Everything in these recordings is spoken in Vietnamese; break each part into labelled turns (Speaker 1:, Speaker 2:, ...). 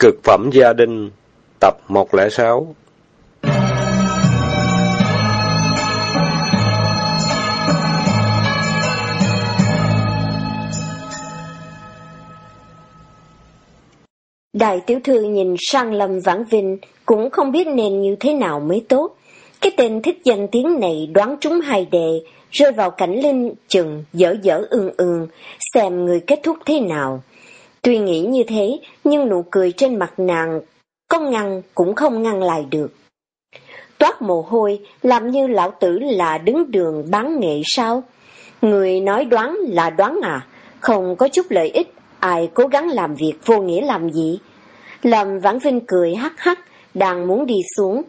Speaker 1: Cực phẩm gia đình Tập 106
Speaker 2: Đại tiểu thư nhìn sang Lâm Vãn Vinh cũng không biết nên như thế nào mới tốt. Cái tên thích danh tiếng này đoán trúng hai đề, rơi vào cảnh linh chừng dở dở ương ương, xem người kết thúc thế nào. Tuy nghĩ như thế, nhưng nụ cười trên mặt nàng có ngăn cũng không ngăn lại được. Toát mồ hôi, làm như lão tử là đứng đường bán nghệ sao? Người nói đoán là đoán à, không có chút lợi ích, ai cố gắng làm việc vô nghĩa làm gì? Lâm Vãn Vinh cười hắc hắc, đang muốn đi xuống.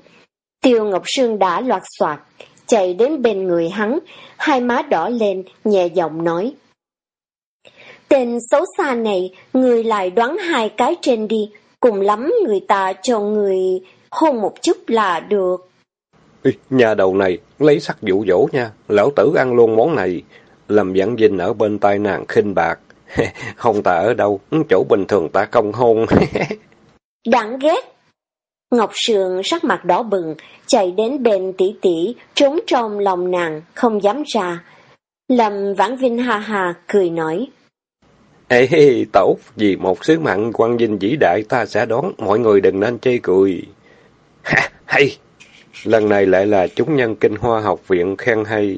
Speaker 2: Tiêu Ngọc Sương đã loạt soạt, chạy đến bên người hắn, hai má đỏ lên, nhẹ giọng nói. Tên xấu xa này, người lại đoán hai cái trên đi, cùng lắm người ta cho người hôn một chút là được.
Speaker 1: Ê, nhà đầu này, lấy sắc dụ dỗ nha, lão tử ăn luôn món này. Lâm Vãn Vinh ở bên tai nàng khinh bạc. Hôn ta ở đâu, chỗ bình thường ta không hôn.
Speaker 2: Đáng ghét! Ngọc Sương sắc mặt đỏ bừng, chạy đến bên tỷ tỷ, trốn trong lòng nàng, không dám ra. Lâm Vãn Vinh ha ha, cười nói.
Speaker 1: Ê, hey, tẩu, vì một sứ mạng quan vinh vĩ đại ta sẽ đón, mọi người đừng nên chê cười. Ha, hay! Lần này lại là chúng nhân kinh hoa học viện khen hay.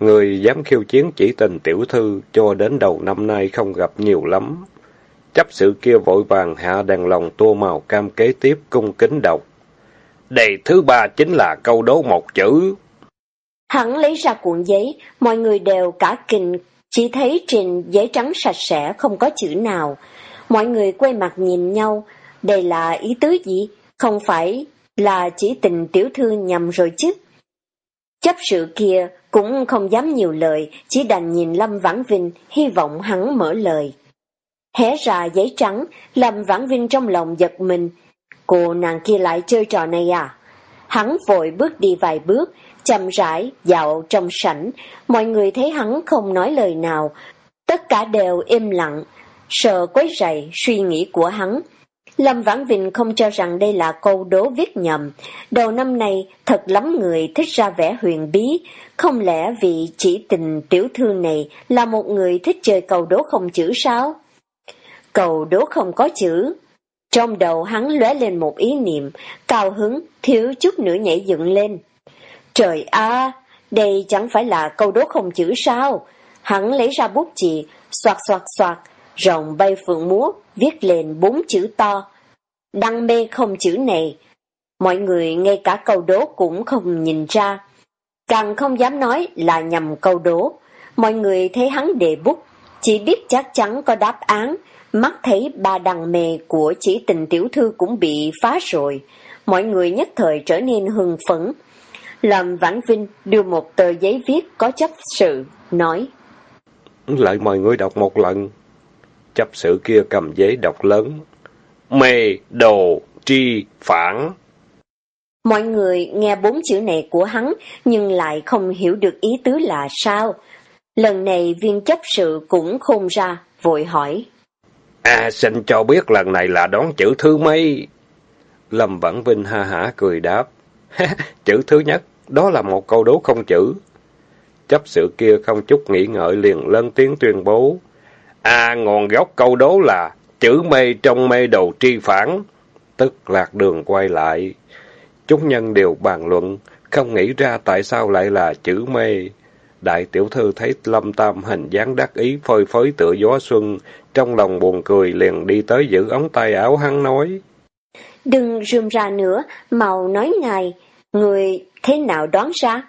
Speaker 1: Người dám khiêu chiến chỉ tình tiểu thư cho đến đầu năm nay không gặp nhiều lắm. Chấp sự kia vội vàng hạ đèn lòng tô màu cam kế tiếp cung kính đọc. Đề thứ ba chính là câu đố một chữ.
Speaker 2: Hắn lấy ra cuộn giấy, mọi người đều cả kinh, chỉ thấy trên giấy trắng sạch sẽ không có chữ nào. Mọi người quay mặt nhìn nhau, đây là ý tứ gì? Không phải là chỉ tình tiểu thư nhầm rồi chứ? Chấp sự kia cũng không dám nhiều lời, chỉ đành nhìn Lâm Vãn Vinh, hy vọng hắn mở lời. Hé ra giấy trắng, Lâm Vãn Vinh trong lòng giật mình. Cô nàng kia lại chơi trò này à? Hắn vội bước đi vài bước, chậm rãi, dạo trong sảnh. Mọi người thấy hắn không nói lời nào. Tất cả đều im lặng, sợ quấy rầy suy nghĩ của hắn. Lâm Vãn Vinh không cho rằng đây là câu đố viết nhầm. Đầu năm này, thật lắm người thích ra vẻ huyền bí. Không lẽ vì chỉ tình tiểu thư này là một người thích chơi câu đố không chữ sao? Cầu đố không có chữ. Trong đầu hắn lóe lên một ý niệm, cao hứng, thiếu chút nữa nhảy dựng lên. Trời a, đây chẳng phải là câu đố không chữ sao? Hắn lấy ra bút chì, soạt soạt soạt, rồng bay phượng múa, viết lên bốn chữ to. Đăng mê không chữ này. Mọi người ngay cả câu đố cũng không nhìn ra. Càng không dám nói là nhầm câu đố. Mọi người thấy hắn đề bút, chỉ biết chắc chắn có đáp án, mắt thấy ba đằng mề của chỉ tình tiểu thư cũng bị phá rồi. Mọi người nhất thời trở nên hưng phấn. Lâm Vãn Vinh đưa một tờ giấy viết có chấp sự, nói.
Speaker 1: Lại mời ngươi đọc một lần. Chấp sự kia cầm giấy đọc lớn. Mê, đồ, tri, phản.
Speaker 2: Mọi người nghe bốn chữ này của hắn, nhưng lại không hiểu được ý tứ là sao. Lần này viên chấp sự cũng khôn ra, vội hỏi.
Speaker 1: À, xin cho biết lần này là đón chữ thứ mấy? Lâm Vãn Vinh ha hả cười đáp. chữ thứ nhất, đó là một câu đố không chữ. Chấp sự kia không chút nghĩ ngợi liền lên tiếng tuyên bố. À, ngọn gốc câu đố là chữ mê trong mê đầu tri phản. Tức lạc đường quay lại. Chúng nhân đều bàn luận, không nghĩ ra tại sao lại là chữ mê. Đại tiểu thư thấy Lâm Tam hình dáng đắc ý phơi phới tựa gió xuân, trong lòng buồn cười liền đi tới giữ ống tay áo hắn nói.
Speaker 2: Đừng rườm ra nữa, màu nói ngài, người thế nào đoán ra?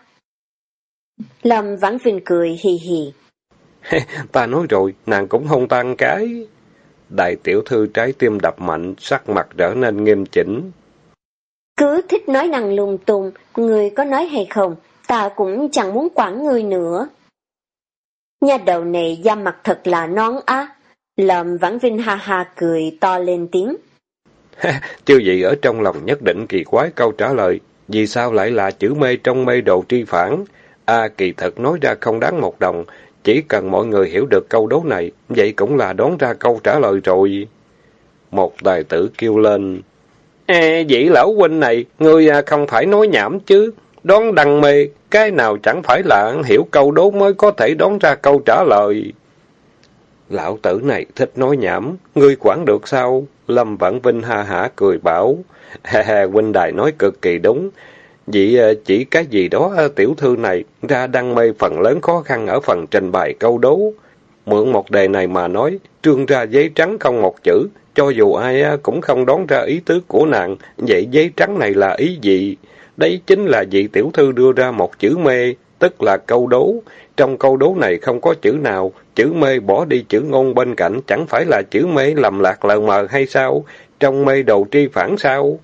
Speaker 2: Lâm Vãn Vinh cười hì hì.
Speaker 1: ta nói rồi, nàng cũng không tan cái. Đại tiểu thư trái tim đập mạnh, sắc mặt trở nên nghiêm chỉnh.
Speaker 2: Cứ thích nói năng lung tung, người có nói hay không, ta cũng chẳng muốn quản người nữa. Nhà đầu này da mặt thật là non á. Lâm Vãn Vinh ha ha cười to lên tiếng.
Speaker 1: Chưa gì ở trong lòng nhất định kỳ quái câu trả lời. Vì sao lại là chữ mê trong mê đồ tri phản? A kỳ thật nói ra không đáng một đồng. Chỉ cần mọi người hiểu được câu đố này, vậy cũng là đoán ra câu trả lời rồi. Một tài tử kêu lên. Ê, dĩ lão huynh này, ngươi à, không phải nói nhảm chứ. Đoán đằng mê, cái nào chẳng phải là hiểu câu đố mới có thể đoán ra câu trả lời. Lão tử này thích nói nhảm, ngươi quản được sao? Lâm Vãn Vinh ha hả cười bảo. Ha ha, huynh đài nói cực kỳ đúng. Vì ờ, chỉ cái gì đó ờ, tiểu thư này ra đăng mê phần lớn khó khăn ở phần trình bày câu đố. Mượn một đề này mà nói, trương ra giấy trắng không một chữ, cho dù ai ờ, cũng không đoán ra ý tứ của nàng, vậy giấy trắng này là ý gì? Đấy chính là vị tiểu thư đưa ra một chữ mê, tức là câu đố. Trong câu đố này không có chữ nào, chữ mê bỏ đi chữ ngôn bên cạnh, chẳng phải là chữ mê lầm lạc lờ mờ hay sao? Trong mê đầu tri phản sao?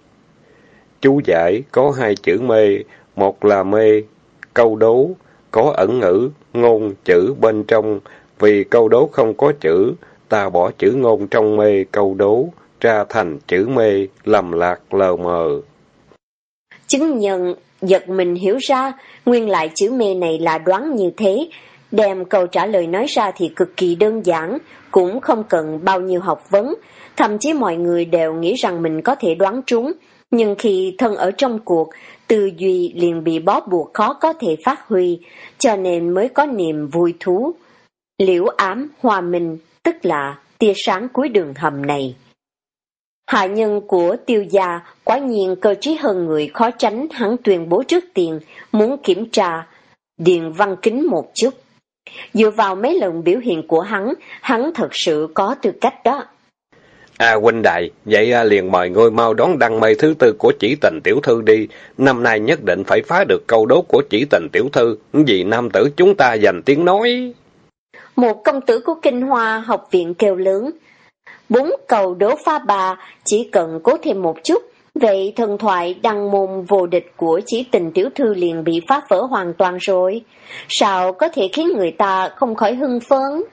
Speaker 1: Chú giải có hai chữ mê, một là mê, câu đố, có ẩn ngữ, ngôn, chữ bên trong, vì câu đố không có chữ, ta bỏ chữ ngôn trong mê câu đố, ra thành chữ mê, lầm lạc lờ mờ.
Speaker 2: Chứng nhận, giật mình hiểu ra, nguyên lại chữ mê này là đoán như thế. Đem câu trả lời nói ra thì cực kỳ đơn giản, cũng không cần bao nhiêu học vấn. Thậm chí mọi người đều nghĩ rằng mình có thể đoán trúng. Nhưng khi thân ở trong cuộc, tư duy liền bị bó buộc khó có thể phát huy, cho nên mới có niềm vui thú. Liễu ám hòa minh, tức là tia sáng cuối đường hầm này. Hạ nhân của tiêu gia quả nhiên cơ trí hơn người khó tránh hắn tuyên bố trước tiền, muốn kiểm tra Điền Văn Kính một chút. Dựa vào mấy lần biểu hiện của hắn, hắn thật sự có tư cách đó.
Speaker 1: À huynh đại, vậy à, liền mời ngôi mau đón đăng mây thứ tư của chỉ tình tiểu thư đi. Năm nay nhất định phải phá được câu đố của chỉ tình tiểu thư, vì nam tử chúng ta dành tiếng nói.
Speaker 2: Một công tử của Kinh Hoa học viện kêu lớn. Bốn cầu đố pha bà, chỉ cần cố thêm một chút, vậy thần thoại đăng môn vô địch của chỉ tình tiểu thư liền bị phá vỡ hoàn toàn rồi. Sao có thể khiến người ta không khỏi hưng phấn?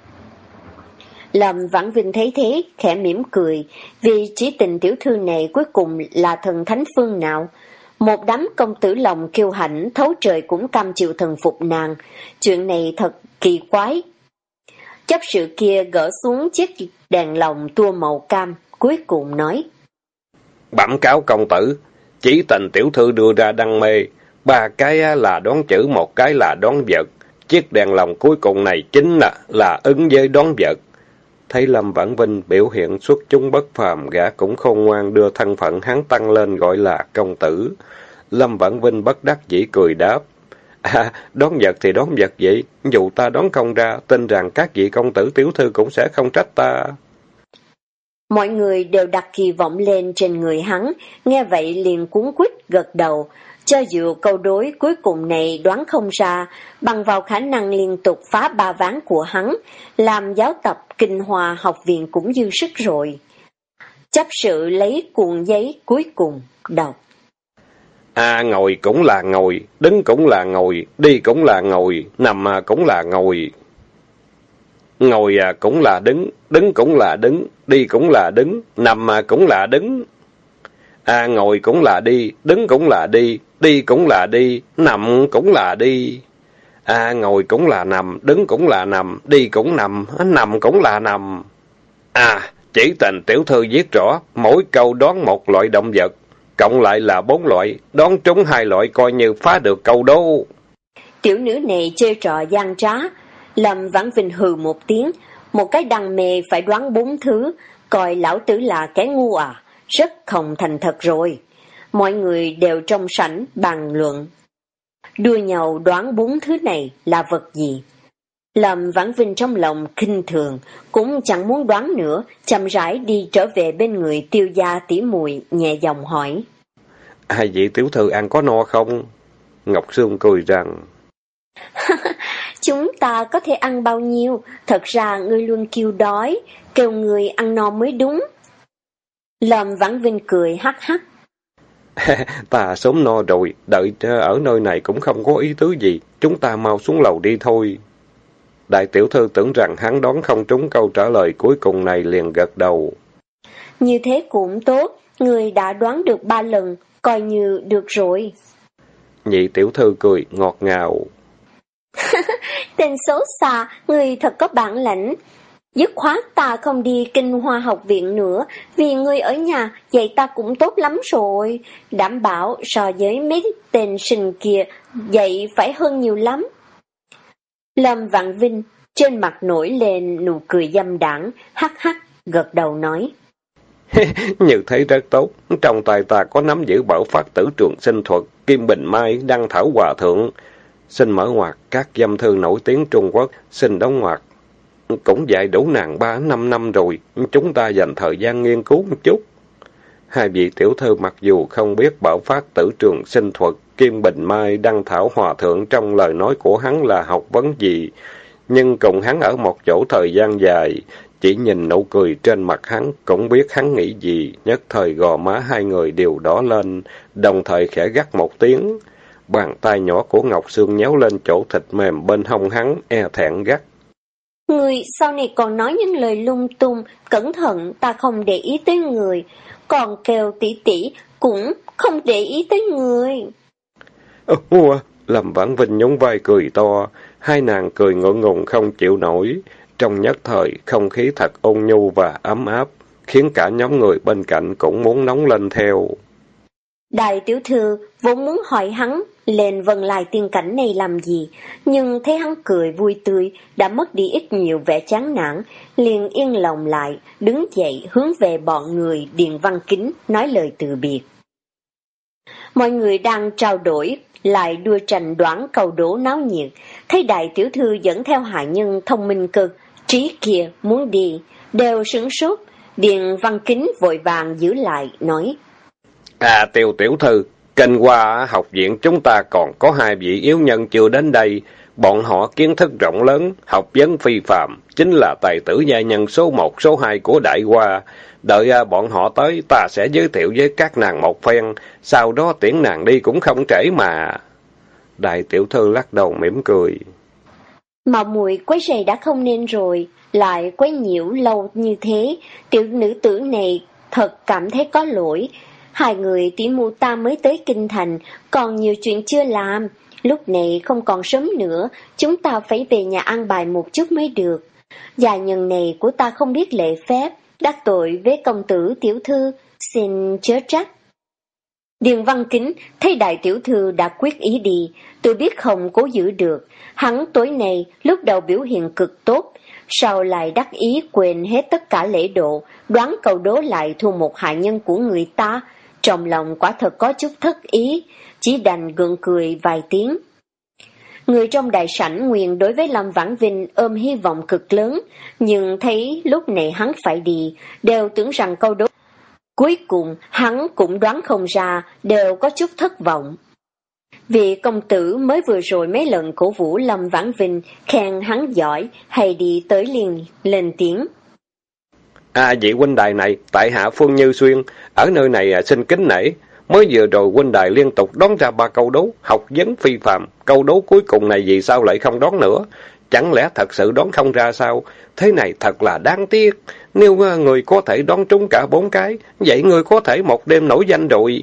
Speaker 2: Lâm Vãn Vinh thấy thế, khẽ mỉm cười, vì chỉ tình tiểu thư này cuối cùng là thần thánh phương nào. Một đám công tử lòng kiêu hãnh, thấu trời cũng cam chịu thần phục nàng. Chuyện này thật kỳ quái, Chấp sự kia gỡ xuống chiếc đèn lồng tua màu cam, cuối cùng nói.
Speaker 1: Bẩm cáo công tử, chỉ tình tiểu thư đưa ra đăng mê, ba cái là đón chữ, một cái là đón vật. Chiếc đèn lồng cuối cùng này chính là, là ứng với đón vật. Thấy Lâm Vãn Vinh biểu hiện xuất chúng bất phàm, gã cũng không ngoan đưa thân phận hắn tăng lên gọi là công tử. Lâm Vãn Vinh bất đắc dĩ cười đáp. À, đón vật thì đón vật vậy, dù ta đón không ra, tin rằng các vị công tử tiểu thư cũng sẽ không trách ta.
Speaker 2: Mọi người đều đặt kỳ vọng lên trên người hắn, nghe vậy liền cuốn quýt gật đầu. Cho dù câu đối cuối cùng này đoán không ra, bằng vào khả năng liên tục phá ba ván của hắn, làm giáo tập kinh hòa học viện cũng dư sức rồi. Chấp sự lấy cuộn giấy cuối cùng, đọc.
Speaker 1: À ngồi cũng là ngồi, đứng cũng là ngồi, đi cũng là ngồi, nằm cũng là ngồi. Ngồi cũng là đứng, đứng cũng là đứng, đi cũng là đứng, nằm cũng là đứng. À ngồi cũng là đi, đứng cũng là đi, đi cũng là đi, nằm cũng là đi. À ngồi cũng là nằm, đứng cũng là nằm, đi cũng nằm, nằm cũng là nằm. À, chỉ tình tiểu thư viết rõ, mỗi câu đoán một loại động vật, cộng lại là bốn loại, đón trúng hai loại coi như phá được câu đố.
Speaker 2: Tiểu nữ này chơi trò gian trá, Lâm Vãn Vinh hừ một tiếng, một cái đằng mề phải đoán bốn thứ, coi lão tử là cái ngu à, rất không thành thật rồi. Mọi người đều trong sảnh bàn luận. Đua nhau đoán bốn thứ này là vật gì? Lâm Vãn Vinh trong lòng kinh thường, cũng chẳng muốn đoán nữa, chậm rãi đi trở về bên người tiêu gia tỉ mùi, nhẹ giọng hỏi.
Speaker 1: Hai vị tiểu thư ăn có no không? Ngọc Sương cười rằng.
Speaker 2: Chúng ta có thể ăn bao nhiêu, thật ra ngươi luôn kêu đói, kêu người ăn no mới đúng. Lâm Vãn Vinh cười hắc hắc.
Speaker 1: ta sớm no rồi, đợi ở nơi này cũng không có ý tứ gì, chúng ta mau xuống lầu đi thôi. Đại tiểu thư tưởng rằng hắn đón không trúng câu trả lời cuối cùng này liền gật đầu.
Speaker 2: Như thế cũng tốt, người đã đoán được ba lần, coi như được rồi.
Speaker 1: Nhị tiểu thư cười ngọt ngào.
Speaker 2: Tên xấu xa, người thật có bản lãnh. dứt khoát ta không đi kinh hoa học viện nữa, vì ngươi ở nhà, vậy ta cũng tốt lắm rồi. Đảm bảo so với mấy tên sinh kia, vậy phải hơn nhiều lắm. Lâm Vạn Vinh trên mặt nổi lên nụ cười dâm đảng, hắc hắc, gật đầu nói.
Speaker 1: Như thế rất tốt, trong tay ta có nắm giữ bảo phát tử trường sinh thuật, kim bình mai, đăng thảo hòa thượng. Xin mở ngoặt các dâm thư nổi tiếng Trung Quốc, xin đóng ngoặt. Cũng dạy đủ nàng ba năm năm rồi, chúng ta dành thời gian nghiên cứu một chút. Hai vị tiểu thư mặc dù không biết bảo phát tử trường sinh thuật, kim bình mai, đăng thảo hòa thượng trong lời nói của hắn là học vấn gì, nhưng cùng hắn ở một chỗ thời gian dài, chỉ nhìn nụ cười trên mặt hắn cũng biết hắn nghĩ gì, nhất thời gò má hai người đều đỏ lên, đồng thời khẽ gắt một tiếng. Bàn tay nhỏ của Ngọc Sương nhéo lên chỗ thịt mềm bên hông hắn, e thẹn gắt.
Speaker 2: Người sau này còn nói những lời lung tung, cẩn thận ta không để ý tới người, còn kêu tỷ tỷ cũng không để ý tới người.
Speaker 1: Ủa, Lâm Vãn Vinh nhún vai cười to, hai nàng cười ngượng ngùng không chịu nổi. Trong nhất thời, không khí thật ôn nhu và ấm áp, khiến cả nhóm người bên cạnh cũng muốn nóng lên theo.
Speaker 2: Đại tiểu thư vốn muốn hỏi hắn lên vâng vần lại tiên cảnh này làm gì, nhưng thấy hắn cười vui tươi, đã mất đi ít nhiều vẻ chán nản, liền yên lòng lại, đứng dậy hướng về bọn người Điền Văn Kính nói lời từ biệt. Mọi người đang trao đổi, lại đua tranh đoán cầu đố náo nhiệt, thấy đại tiểu thư dẫn theo hạ nhân thông minh cực, trí kia muốn đi, đều sửng sốt, Điền Văn Kính vội vàng giữ lại, nói.
Speaker 1: À tiểu tiểu thư, kinh qua học viện chúng ta còn có hai vị yếu nhân chưa đến đây, bọn họ kiến thức rộng lớn, học vấn phi phạm, chính là tài tử gia nhân số một số hai của đại hoa. Đợi à, bọn họ tới, ta sẽ giới thiệu với các nàng một phen, sau đó tiễn nàng đi cũng không trễ mà. Đại tiểu thư lắc đầu mỉm cười.
Speaker 2: Mà mùi quấy rầy đã không nên rồi, lại quấy nhiễu lâu như thế, tiểu nữ tử này thật cảm thấy có lỗi. Hai người tỷ mụ ta mới tới kinh thành, còn nhiều chuyện chưa làm. Lúc này không còn sớm nữa, chúng ta phải về nhà ăn bài một chút mới được. Già nhân này của ta không biết lệ phép, đắc tội với công tử tiểu thư, xin chớ trách. Điền Văn Kính thấy đại tiểu thư đã quyết ý đi, tôi biết không cố giữ được. Hắn tối nay lúc đầu biểu hiện cực tốt, sau lại đắc ý quên hết tất cả lễ độ, đoán cầu đố lại thu một hạ nhân của người ta. Trong lòng quả thật có chút thất ý, chỉ đành gượng cười vài tiếng. Người trong đại sảnh nguyện đối với Lâm Vãn Vinh ôm hy vọng cực lớn, nhưng thấy lúc này hắn phải đi, đều tưởng rằng câu đố. Cuối cùng, hắn cũng đoán không ra, đều có chút thất vọng. Vị công tử mới vừa rồi mấy lần cổ vũ Lâm Vãn Vinh, khen hắn giỏi, hay đi tới liền, lên tiếng.
Speaker 1: À vị huynh đài này, tại hạ Phương Như Xuyên, ở nơi này à, xin kính nể. Mới vừa rồi huynh đài liên tục đón ra ba câu đấu học vấn phi phạm. Câu đấu cuối cùng này vì sao lại không đón nữa? Chẳng lẽ thật sự đón không ra sao? Thế này thật là đáng tiếc. Nếu à, người có thể đón trúng cả bốn cái, vậy người có thể một đêm nổi danh rồi.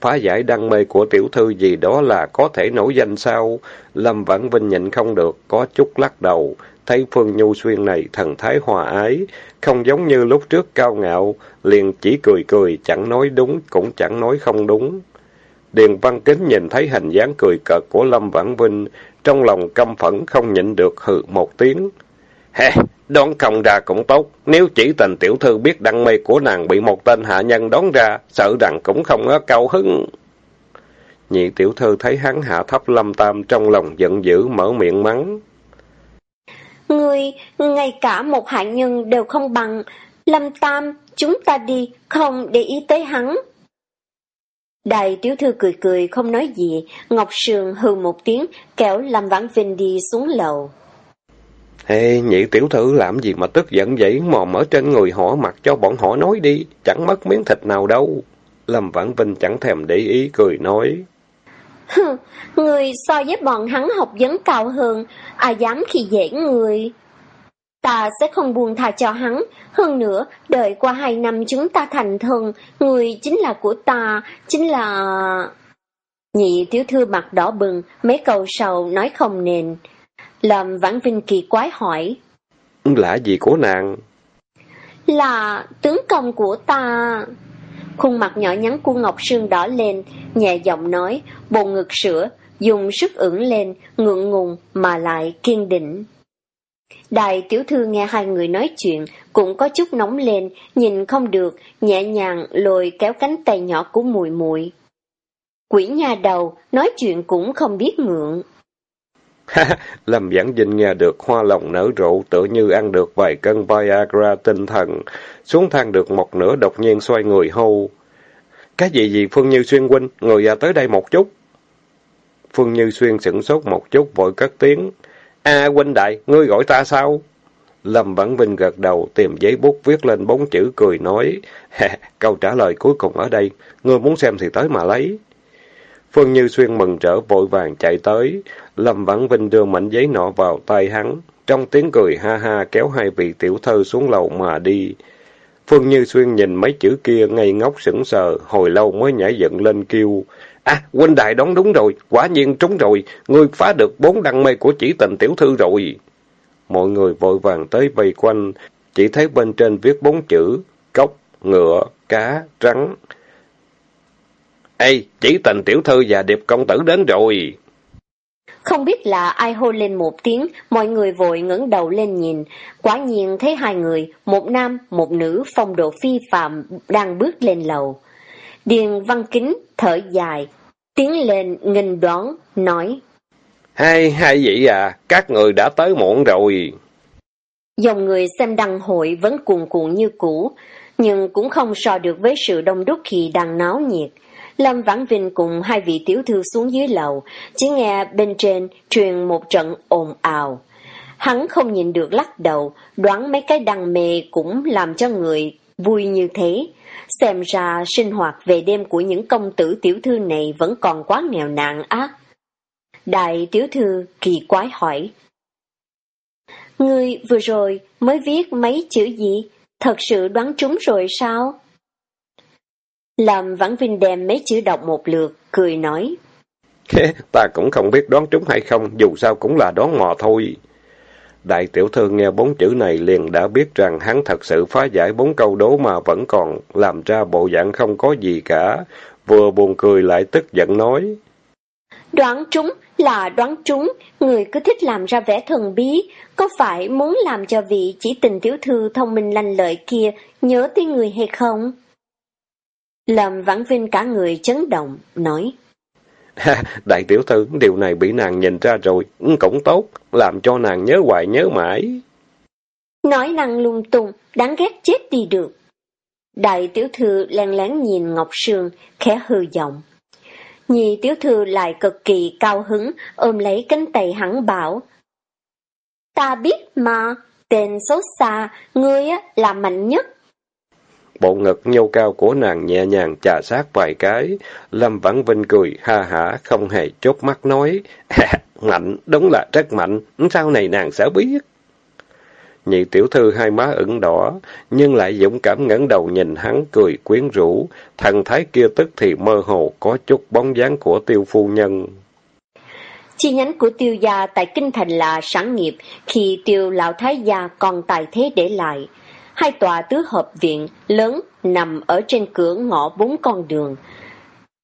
Speaker 1: Phá giải đăng mê của tiểu thư gì đó là có thể nổi danh sao? Lâm Vãn Vinh nhịn không được, có chút lắc đầu. Thấy Phương Nhu Xuyên này thần thái hòa ái, không giống như lúc trước cao ngạo, liền chỉ cười cười, chẳng nói đúng, cũng chẳng nói không đúng. Điền Văn Kính nhìn thấy hình dáng cười cợt của Lâm Vãn Vinh, trong lòng căm phẫn không nhịn được hừ một tiếng. Hè, đón không ra cũng tốt, nếu chỉ tình tiểu thư biết đăng mê của nàng bị một tên hạ nhân đón ra, sợ rằng cũng không có cao hứng. Nhị tiểu thư thấy hắn hạ thấp lâm tam trong lòng giận dữ mở miệng mắng.
Speaker 2: Ngươi, ngay cả một hạ nhân đều không bằng, lâm tam, chúng ta đi, không để ý tới hắn. Đại tiểu thư cười cười không nói gì, Ngọc Sương hừ một tiếng, kéo Lâm Vãn Vinh đi xuống lầu.
Speaker 1: Ê, nhị tiểu thư làm gì mà tức giận vậy, mòm ở trên người họ mặc cho bọn họ nói đi, chẳng mất miếng thịt nào đâu. Lâm Vãn Vinh chẳng thèm để ý, cười nói.
Speaker 2: người so với bọn hắn học vấn cao hơn, ai dám khi dễ người. Ta sẽ không buông tha cho hắn, hơn nữa, đợi qua hai năm chúng ta thành thân, người chính là của ta, chính là... Nhị tiểu thư mặt đỏ bừng, mấy câu sau nói không nền. Làm Vãn Vinh kỳ quái hỏi.
Speaker 1: Lạ gì của nàng?
Speaker 2: Là tướng công của ta. Khuôn mặt nhỏ nhắn của Ngọc Sương đỏ lên, nhẹ giọng nói, bồn ngực sữa, dùng sức ưỡng lên, ngượng ngùng mà lại kiên định. Đại tiểu thư nghe hai người nói chuyện, cũng có chút nóng lên, nhìn không được, nhẹ nhàng lôi kéo cánh tay nhỏ của mùi mùi. Quỷ nhà đầu, nói chuyện cũng không biết ngượng.
Speaker 1: Lâm Giảng Vinh nghe được hoa lòng nở rộ tự như ăn được vài cân Viagra tinh thần. Xuống thang được một nửa đột nhiên xoay người hô. Cái gì gì Phương Như Xuyên huynh, người ra tới đây một chút. Phương Như Xuyên sửng sốt một chút vội cất tiếng. a huynh đại, ngươi gọi ta sao? Lâm Vãn Vinh gật đầu, tìm giấy bút viết lên bốn chữ cười nói. Câu trả lời cuối cùng ở đây, ngươi muốn xem thì tới mà lấy. Phương Như Xuyên mừng trở vội vàng chạy tới. Lâm Vãn Vinh đưa mảnh giấy nọ vào tay hắn. Trong tiếng cười ha ha kéo hai vị tiểu thơ xuống lầu mà đi. Phương Như Xuyên nhìn mấy chữ kia ngây ngốc sững sờ, hồi lâu mới nhảy dựng lên kêu. À, huynh đại đón đúng rồi, quả nhiên trúng rồi, ngươi phá được bốn đăng mê của chỉ tình tiểu thư rồi. Mọi người vội vàng tới vây quanh, chỉ thấy bên trên viết bốn chữ, cốc, ngựa, cá, rắn. Ê, chỉ tình tiểu thư và điệp công tử đến rồi.
Speaker 2: Không biết là ai hô lên một tiếng, mọi người vội ngẩng đầu lên nhìn. Quả nhiên thấy hai người, một nam, một nữ phong độ phi phạm đang bước lên lầu. Điền văn kính thở dài, tiến lên nghênh đoán, nói.
Speaker 1: Hai, hai vị à, các người đã tới muộn rồi.
Speaker 2: Dòng người xem đăng hội vẫn cuồn cuộn như cũ, nhưng cũng không so được với sự đông đúc khi đang náo nhiệt. Lâm Vãn Vinh cùng hai vị tiểu thư xuống dưới lầu, chỉ nghe bên trên truyền một trận ồn ào. Hắn không nhìn được lắc đầu, đoán mấy cái đăng mê cũng làm cho người vui như thế. Xem ra sinh hoạt về đêm của những công tử tiểu thư này vẫn còn quá nghèo nàn ác. Đại tiểu thư kỳ quái hỏi. Ngươi vừa rồi mới viết mấy chữ gì? Thật sự đoán trúng rồi sao? Làm Vãn Vinh đem mấy chữ đọc một lượt, cười nói.
Speaker 1: Ta cũng không biết đoán trúng hay không, dù sao cũng là đoán mò thôi. Đại tiểu thư nghe bốn chữ này liền đã biết rằng hắn thật sự phá giải bốn câu đố mà vẫn còn làm ra bộ dạng không có gì cả, vừa buồn cười lại tức giận nói.
Speaker 2: Đoán trúng là đoán trúng, người cứ thích làm ra vẻ thần bí, có phải muốn làm cho vị chỉ tình tiểu thư thông minh lanh lợi kia nhớ tới người hay không? Làm vãn vinh cả người chấn động, nói.
Speaker 1: Đại tiểu thư, điều này bị nàng nhìn ra rồi, cũng tốt, làm cho nàng nhớ hoài nhớ mãi.
Speaker 2: Nói năng lung tung, đáng ghét chết đi được. Đại tiểu thư len lén nhìn Ngọc Sương, khẽ hư giọng. Nhì tiểu thư lại cực kỳ cao hứng, ôm lấy cánh tay hắn bảo. Ta biết mà, tên xấu xa, ngươi là mạnh nhất.
Speaker 1: Bộ ngực nhô cao của nàng nhẹ nhàng chà sát vài cái. Lâm Vãn Vinh cười ha hả, không hề chốt mắt nói. mạnh, đúng là rất mạnh, sau này nàng sẽ biết. Nhị tiểu thư hai má ửng đỏ, nhưng lại dũng cảm ngẩng đầu nhìn hắn cười quyến rũ, thần thái kia tức thì mơ hồ có chút bóng dáng của tiêu phu nhân.
Speaker 2: Chi nhánh của tiêu gia tại Kinh Thành là sản nghiệp khi tiêu lão thái gia còn tài thế để lại. Hai tòa tứ hợp viện lớn nằm ở trên cửa ngõ bốn con đường.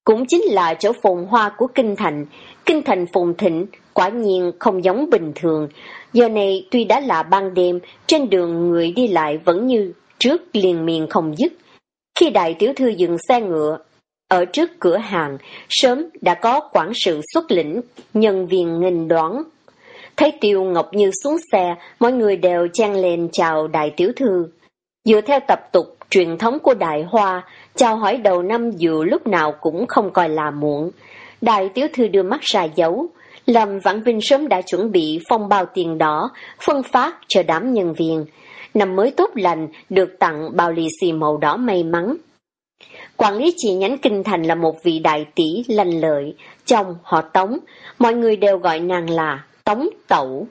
Speaker 2: Cũng chính là chỗ phồn hoa của Kinh Thành. Kinh Thành phồn thịnh, quả nhiên không giống bình thường. Giờ này tuy đã là ban đêm, trên đường người đi lại vẫn như trước liền miền không dứt. Khi đại tiểu thư dừng xe ngựa, ở trước cửa hàng, sớm đã có quản sự xuất lĩnh, nhân viên nghênh đoán. Thấy Tiêu Ngọc Như xuống xe, mọi người đều chen lên chào đại tiểu thư. Dựa theo tập tục truyền thống của Đại Hoa, chào hỏi đầu năm dù lúc nào cũng không coi là muộn. Đại tiểu thư đưa mắt ra dấu, Lâm Vãn Vinh sớm đã chuẩn bị phong bao tiền đỏ, phân phát cho đám nhân viên. Năm mới tốt lành, được tặng bao lì xì màu đỏ may mắn. Quản lý chi nhánh Kinh Thành là một vị đại tỷ lành lợi, chồng họ Tống, mọi người đều gọi nàng là Tống Tẩu.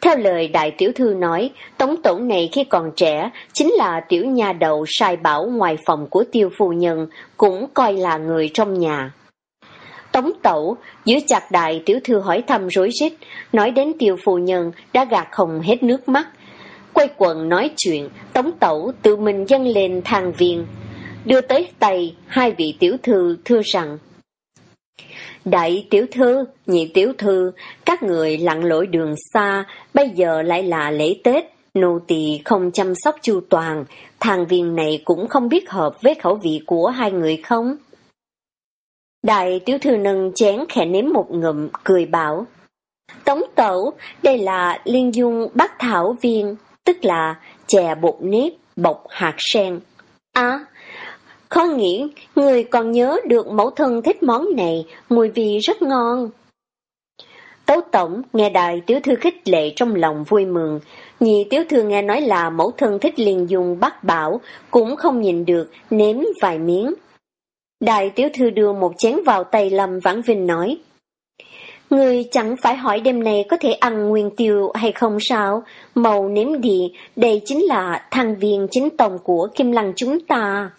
Speaker 2: Theo lời đại tiểu thư nói, tống tổng này khi còn trẻ chính là tiểu nhà đầu sai bảo ngoài phòng của tiêu phu nhân, cũng coi là người trong nhà. Tống tẩu, giữ chặt đại tiểu thư hỏi thăm rối rít, nói đến tiêu phu nhân đã gạt không hết nước mắt. quay quần nói chuyện, tống tẩu tự mình dâng lên thang viên, đưa tới tay hai vị tiểu thư thưa rằng Đại tiểu thư, nhị tiểu thư, các người lặn lội đường xa, bây giờ lại là lễ Tết, nô tỳ không chăm sóc chu toàn, thằng viên này cũng không biết hợp với khẩu vị của hai người không? Đại tiểu thư nâng chén khẽ nếm một ngụm, cười bảo. Tống tẩu, đây là liên dung bát thảo viên, tức là chè bột nếp, bọc hạt sen. À, khó nghĩ, người còn nhớ được mẫu thân thích món này, mùi vị rất ngon. Tấu tổng nghe đại tiểu thư khích lệ trong lòng vui mừng, nhị tiểu thư nghe nói là mẫu thân thích liền dùng bắt bảo, cũng không nhìn được, nếm vài miếng. Đại tiểu thư đưa một chén vào tay Lâm Vãn Vinh nói, Người chẳng phải hỏi đêm nay có thể ăn nguyên tiêu hay không sao? Màu nếm đi, đây chính là thăng viên chính tổng của Kim Lăng chúng ta.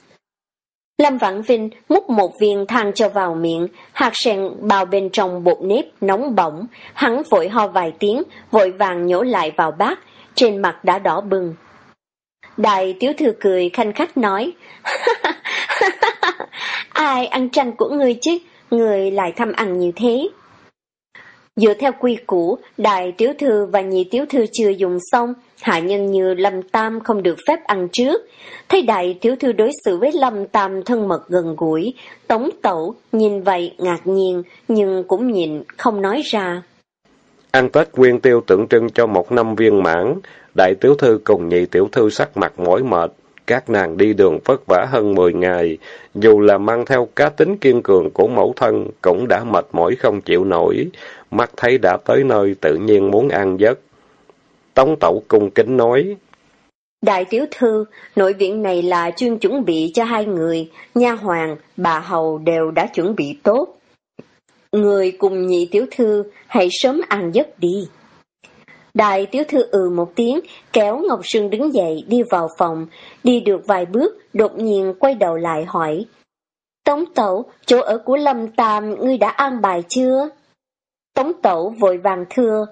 Speaker 2: Lâm Vãn Vinh múc một viên than cho vào miệng, hạt sen bao bên trong bột nếp nóng bỏng, hắn vội ho vài tiếng, vội vàng nhổ lại vào bát, trên mặt đã đỏ bừng. Đại tiểu thư cười khanh khách nói, ai ăn tranh của ngươi chứ, người lại thăm ăn như thế. Dựa theo quy củ, đại tiểu thư và nhị tiểu thư chưa dùng xong, hạ nhân như Lâm Tam không được phép ăn trước. Thấy đại tiểu thư đối xử với Lâm Tam thân mật gần gũi, tống tẩu nhìn vậy ngạc nhiên, nhưng cũng nhìn không nói ra.
Speaker 1: Ăn Tết nguyên tiêu tượng trưng cho một năm viên mãn, đại tiểu thư cùng nhị tiểu thư sắc mặt mỏi mệt, các nàng đi đường vất vả hơn 10 ngày, dù là mang theo cá tính kiên cường của mẫu thân, cũng đã mệt mỏi không chịu nổi, mắt thấy đã tới nơi tự nhiên muốn ăn giấc. Tống tẩu cung kính nói.
Speaker 2: Đại tiểu thư, nội viện này là chuyên chuẩn bị cho hai người, nha hoàng, bà hầu đều đã chuẩn bị tốt. Người cùng nhị tiểu thư, hãy sớm ăn giấc đi. Đại tiểu thư ừ một tiếng, kéo Ngọc Sương đứng dậy đi vào phòng, đi được vài bước, đột nhiên quay đầu lại hỏi. Tống tẩu, chỗ ở của Lâm Tam, ngươi đã an bài chưa? Tống tẩu vội vàng thưa.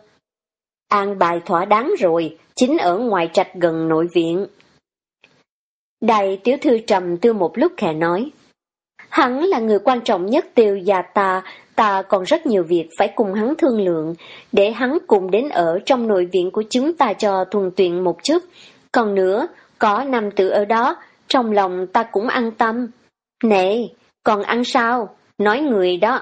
Speaker 2: An bài thỏa đáng rồi, chính ở ngoài trạch gần nội viện. Đại tiểu thư trầm tư một lúc khẽ nói. Hắn là người quan trọng nhất tiêu gia ta, ta còn rất nhiều việc phải cùng hắn thương lượng, để hắn cùng đến ở trong nội viện của chúng ta cho thuần tuyện một chút. Còn nữa, có nam tử ở đó, trong lòng ta cũng an tâm. Nè, còn ăn sao? Nói người đó.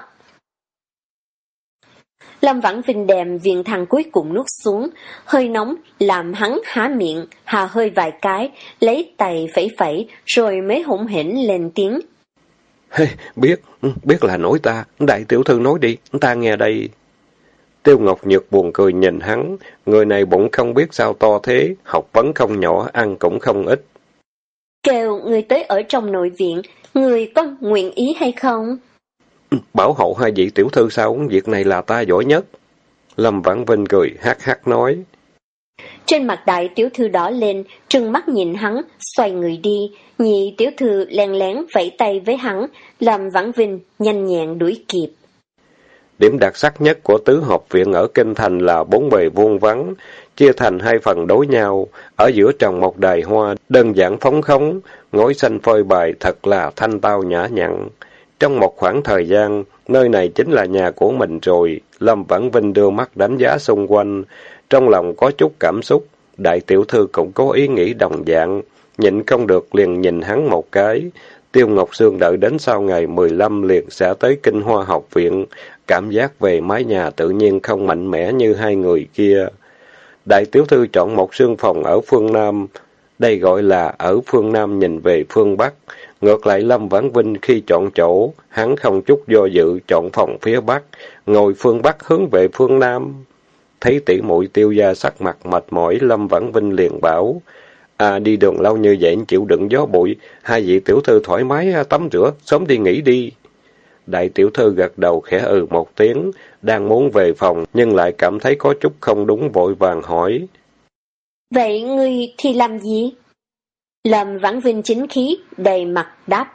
Speaker 2: Lâm Vãn Vinh đèm viên thằng cuối cùng nuốt xuống, hơi nóng làm hắn há miệng, hà hơi vài cái, lấy tay phẩy phẩy, rồi mới hỗn hỉnh lên tiếng.
Speaker 1: Hey, biết, biết là nổi ta, đại tiểu thư nói đi, ta nghe đây. Tiêu Ngọc Nhược buồn cười nhìn hắn, người này bụng không biết sao to thế, học vấn không nhỏ, ăn cũng không ít.
Speaker 2: Kêu người tới ở trong nội viện, người có nguyện ý hay không?
Speaker 1: Bảo hộ hai vị tiểu thư sao, việc này là ta giỏi nhất. Lâm Vãn Vinh cười, hát hát nói.
Speaker 2: Trên mặt đại tiểu thư đỏ lên, trừng mắt nhìn hắn, xoay người đi, nhị tiểu thư len lén vẫy tay với hắn, làm Vãn Vinh nhanh nhẹn đuổi kịp.
Speaker 1: Điểm đặc sắc nhất của tứ học viện ở Kinh Thành là bốn bề vuông vắng, chia thành hai phần đối nhau, ở giữa trồng một đài hoa, đơn giản phóng khống, ngói xanh phơi bài thật là thanh tao nhã nhặn. Trong một khoảng thời gian, nơi này chính là nhà của mình rồi, Lâm Vãn Vinh đưa mắt đánh giá xung quanh, trong lòng có chút cảm xúc, đại tiểu thư cũng có ý nghĩ đồng dạng, nhịn không được liền nhìn hắn một cái. Tiêu Ngọc Sương đợi đến sau ngày 15 liền sẽ tới Kinh Hoa học viện, cảm giác về mái nhà tự nhiên không mạnh mẽ như hai người kia. Đại tiểu thư chọn một sương phòng ở phương Nam, đây gọi là ở phương Nam nhìn về phương Bắc. Ngược lại Lâm Vãn Vinh khi chọn chỗ, hắn không chút do dự chọn phòng phía Bắc, ngồi phương Bắc hướng về phương Nam. Thấy tỷ muội tiêu gia sắc mặt mệt mỏi, Lâm Vãn Vinh liền bảo, À đi đường lâu như vậy chịu đựng gió bụi, hai vị tiểu thư thoải mái à, tắm rửa, sớm đi nghỉ đi. Đại tiểu thư gật đầu khẽ ừ một tiếng, đang muốn về phòng nhưng lại cảm thấy có chút không đúng vội vàng hỏi.
Speaker 2: Vậy ngươi thì làm gì? Lâm Vãn Vinh chính khí, đầy mặt đáp.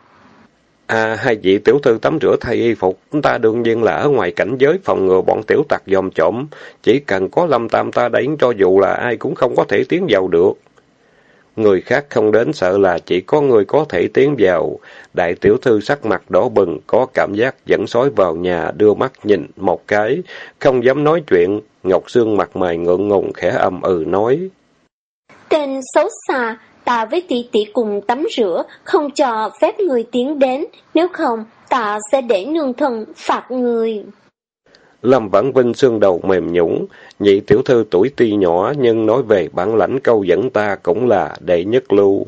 Speaker 1: À, hai vị tiểu thư tắm rửa thay y phục, ta đương nhiên là ở ngoài cảnh giới phòng ngừa bọn tiểu tặc dòm trộm. Chỉ cần có lâm tam ta đánh cho dù là ai cũng không có thể tiến vào được. Người khác không đến sợ là chỉ có người có thể tiến vào. Đại tiểu thư sắc mặt đỏ bừng, có cảm giác dẫn sói vào nhà, đưa mắt nhìn một cái, không dám nói chuyện. Ngọc Sương mặt mày ngượng ngùng khẽ ầm ừ nói.
Speaker 2: Tên xấu xa, ta với tỷ tỷ cùng tắm rửa, không cho phép người tiến đến, nếu không ta sẽ để nương thần phạt người.
Speaker 1: Lâm Vãn Vinh xương đầu mềm nhũng, nhị tiểu thư tuổi tuy nhỏ nhưng nói về bản lãnh câu dẫn ta cũng là đệ nhất lưu.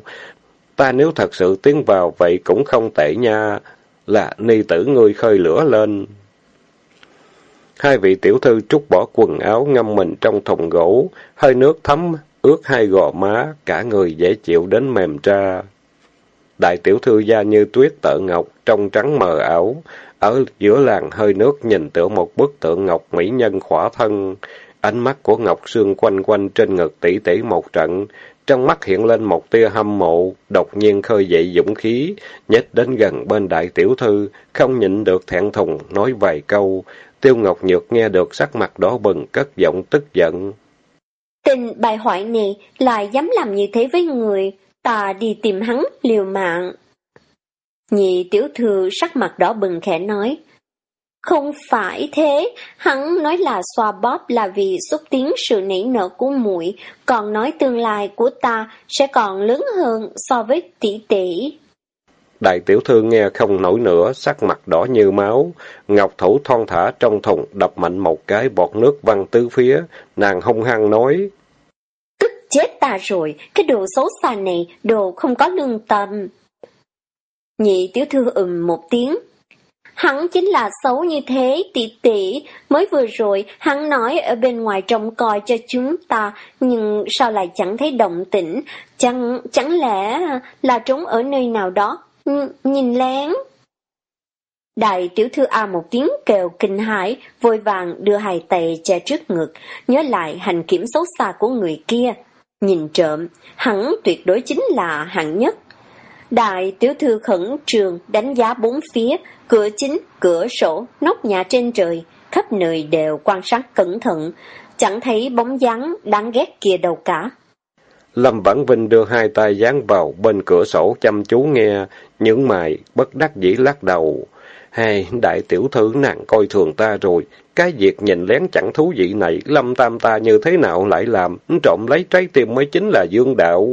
Speaker 1: Ta nếu thật sự tiến vào vậy cũng không tệ nha, là ni tử ngươi khơi lửa lên. Hai vị tiểu thư trút bỏ quần áo ngâm mình trong thùng gỗ, hơi nước thấm, ướt hai gò má, cả người dễ chịu đến mềm tra. Đại tiểu thư da như tuyết tợ ngọc, trong trắng mờ ảo, ở giữa làng hơi nước nhìn tựa một bức tượng ngọc mỹ nhân khỏa thân. Ánh mắt của Ngọc Sương quanh quanh trên ngực tỷ tỷ một trận, trong mắt hiện lên một tia hâm mộ, đột nhiên khơi dậy dũng khí, nhích đến gần bên đại tiểu thư, không nhịn được thẹn thùng, nói vài câu. Tiêu Ngọc Nhược nghe được sắc mặt đỏ bừng, cất giọng tức giận.
Speaker 2: Tình bài hoại này lại dám làm như thế với người, ta đi tìm hắn liều mạng. Nhị tiểu thư sắc mặt đỏ bừng khẽ nói, không phải thế, hắn nói là xoa bóp là vì xúc tiến sự nảy nở của muội, còn nói tương lai của ta sẽ còn lớn hơn so với tỷ tỷ.
Speaker 1: Đại tiểu thư nghe không nổi nữa, sắc mặt đỏ như máu, ngọc thủ thon thả trong thùng đập mạnh một cái bọt nước văng tứ phía, nàng hung hăng nói.
Speaker 2: Tức chết ta rồi, cái đồ xấu xa này, đồ không có lương tâm. Nhị tiểu thư ừm một tiếng. Hắn chính là xấu như thế, tỷ tỷ. Mới vừa rồi, hắn nói ở bên ngoài trông coi cho chúng ta, nhưng sao lại chẳng thấy động tĩnh? Chẳng, chẳng lẽ là trốn ở nơi nào đó? Nhìn lén. Đại tiểu thư A một tiếng kêu kinh hãi, vội vàng đưa hai tay che trước ngực, nhớ lại hành kiểm xấu xa của người kia. Nhìn trộm, hắn tuyệt đối chính là hạng nhất. Đại tiểu thư khẩn trường đánh giá bốn phía, cửa chính, cửa sổ, nóc nhà trên trời, khắp nơi đều quan sát cẩn thận, chẳng thấy bóng dáng đáng ghét kia đâu cả.
Speaker 1: Lâm Vãn Vinh đưa hai tay dán vào bên cửa sổ chăm chú nghe, những mày bất đắc dĩ lắc đầu. Hay, đại tiểu thư nàng coi thường ta rồi, cái việc nhìn lén chẳng thú vị này, Lâm Tam ta như thế nào lại làm, trộm lấy trái tim mới chính là dương đạo.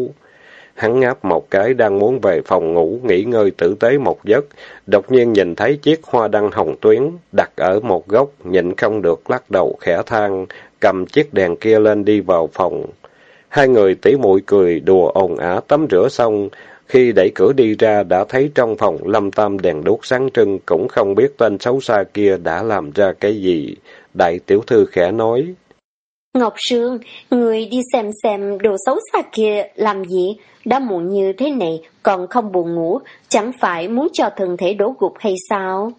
Speaker 1: Hắn ngáp một cái đang muốn về phòng ngủ, nghỉ ngơi tử tế một giấc, đột nhiên nhìn thấy chiếc hoa đăng hồng tuyến đặt ở một góc, nhịn không được lắc đầu khẽ than, cầm chiếc đèn kia lên đi vào phòng. Hai người tỉ muội cười đùa ồn ả tắm rửa xong, khi đẩy cửa đi ra đã thấy trong phòng lâm tam đèn đốt sáng trưng, cũng không biết tên xấu xa kia đã làm ra cái gì. Đại tiểu thư khẽ nói.
Speaker 2: Ngọc Sương, người đi xem xem đồ xấu xa kia làm gì, đã muộn như thế này còn không buồn ngủ, chẳng phải muốn cho thân thể đổ gục hay sao?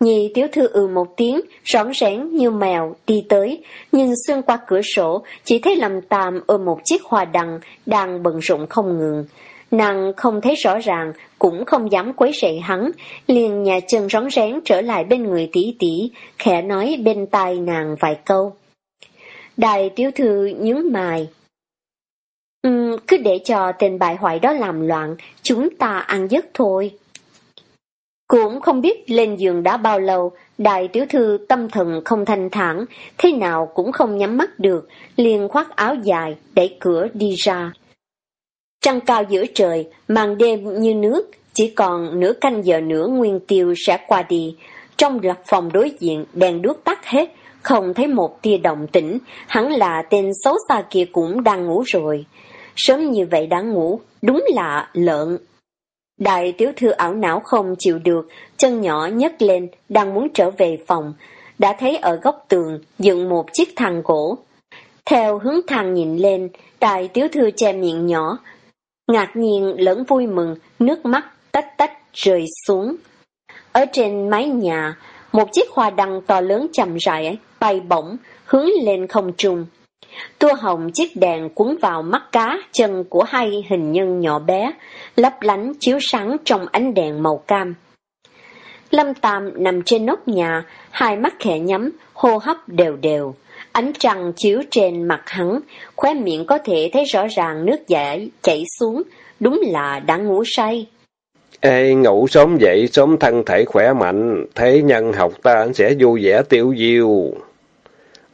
Speaker 2: Nhị tiểu thư ừ một tiếng, rõng rẽn như mèo, đi tới, nhìn xuyên qua cửa sổ, chỉ thấy lầm tàm ôm một chiếc hoa đằng, đang bận rộn không ngừng. Nàng không thấy rõ ràng, cũng không dám quấy rầy hắn, liền nhà chân rón rén trở lại bên người tỷ tỷ, khẽ nói bên tai nàng vài câu. Đại tiểu thư nhướng mày. Um, cứ để cho tên bại hoại đó làm loạn, chúng ta ăn giấc thôi. Cũng không biết lên giường đã bao lâu, đại tiểu thư tâm thần không thanh thản, thế nào cũng không nhắm mắt được, liền khoác áo dài, đẩy cửa đi ra. Trăng cao giữa trời, màn đêm như nước, chỉ còn nửa canh giờ nữa nguyên tiêu sẽ qua đi. Trong lập phòng đối diện, đèn đuốc tắt hết, không thấy một tia động tĩnh, hẳn là tên xấu xa kia cũng đang ngủ rồi. Sớm như vậy đã ngủ, đúng là lợn. Đại tiểu thư ảo não không chịu được, chân nhỏ nhấc lên, đang muốn trở về phòng. Đã thấy ở góc tường, dựng một chiếc thằng gỗ. Theo hướng thang nhìn lên, đại tiểu thư che miệng nhỏ. Ngạc nhiên lẫn vui mừng, nước mắt tách tách rơi xuống. Ở trên mái nhà, một chiếc hoa đăng to lớn chậm rãi, bay bổng, hướng lên không trung. Tua hồng chiếc đèn cuốn vào mắt cá chân của hai hình nhân nhỏ bé, lấp lánh chiếu sáng trong ánh đèn màu cam. Lâm Tam nằm trên nóc nhà, hai mắt khẽ nhắm, hô hấp đều đều. Ánh trăng chiếu trên mặt hắn, khóe miệng có thể thấy rõ ràng nước giải chảy xuống, đúng là đã ngủ say.
Speaker 1: Ê, ngủ sớm dậy, sớm thân thể khỏe mạnh, thế nhân học ta sẽ vui vẻ tiêu diêu.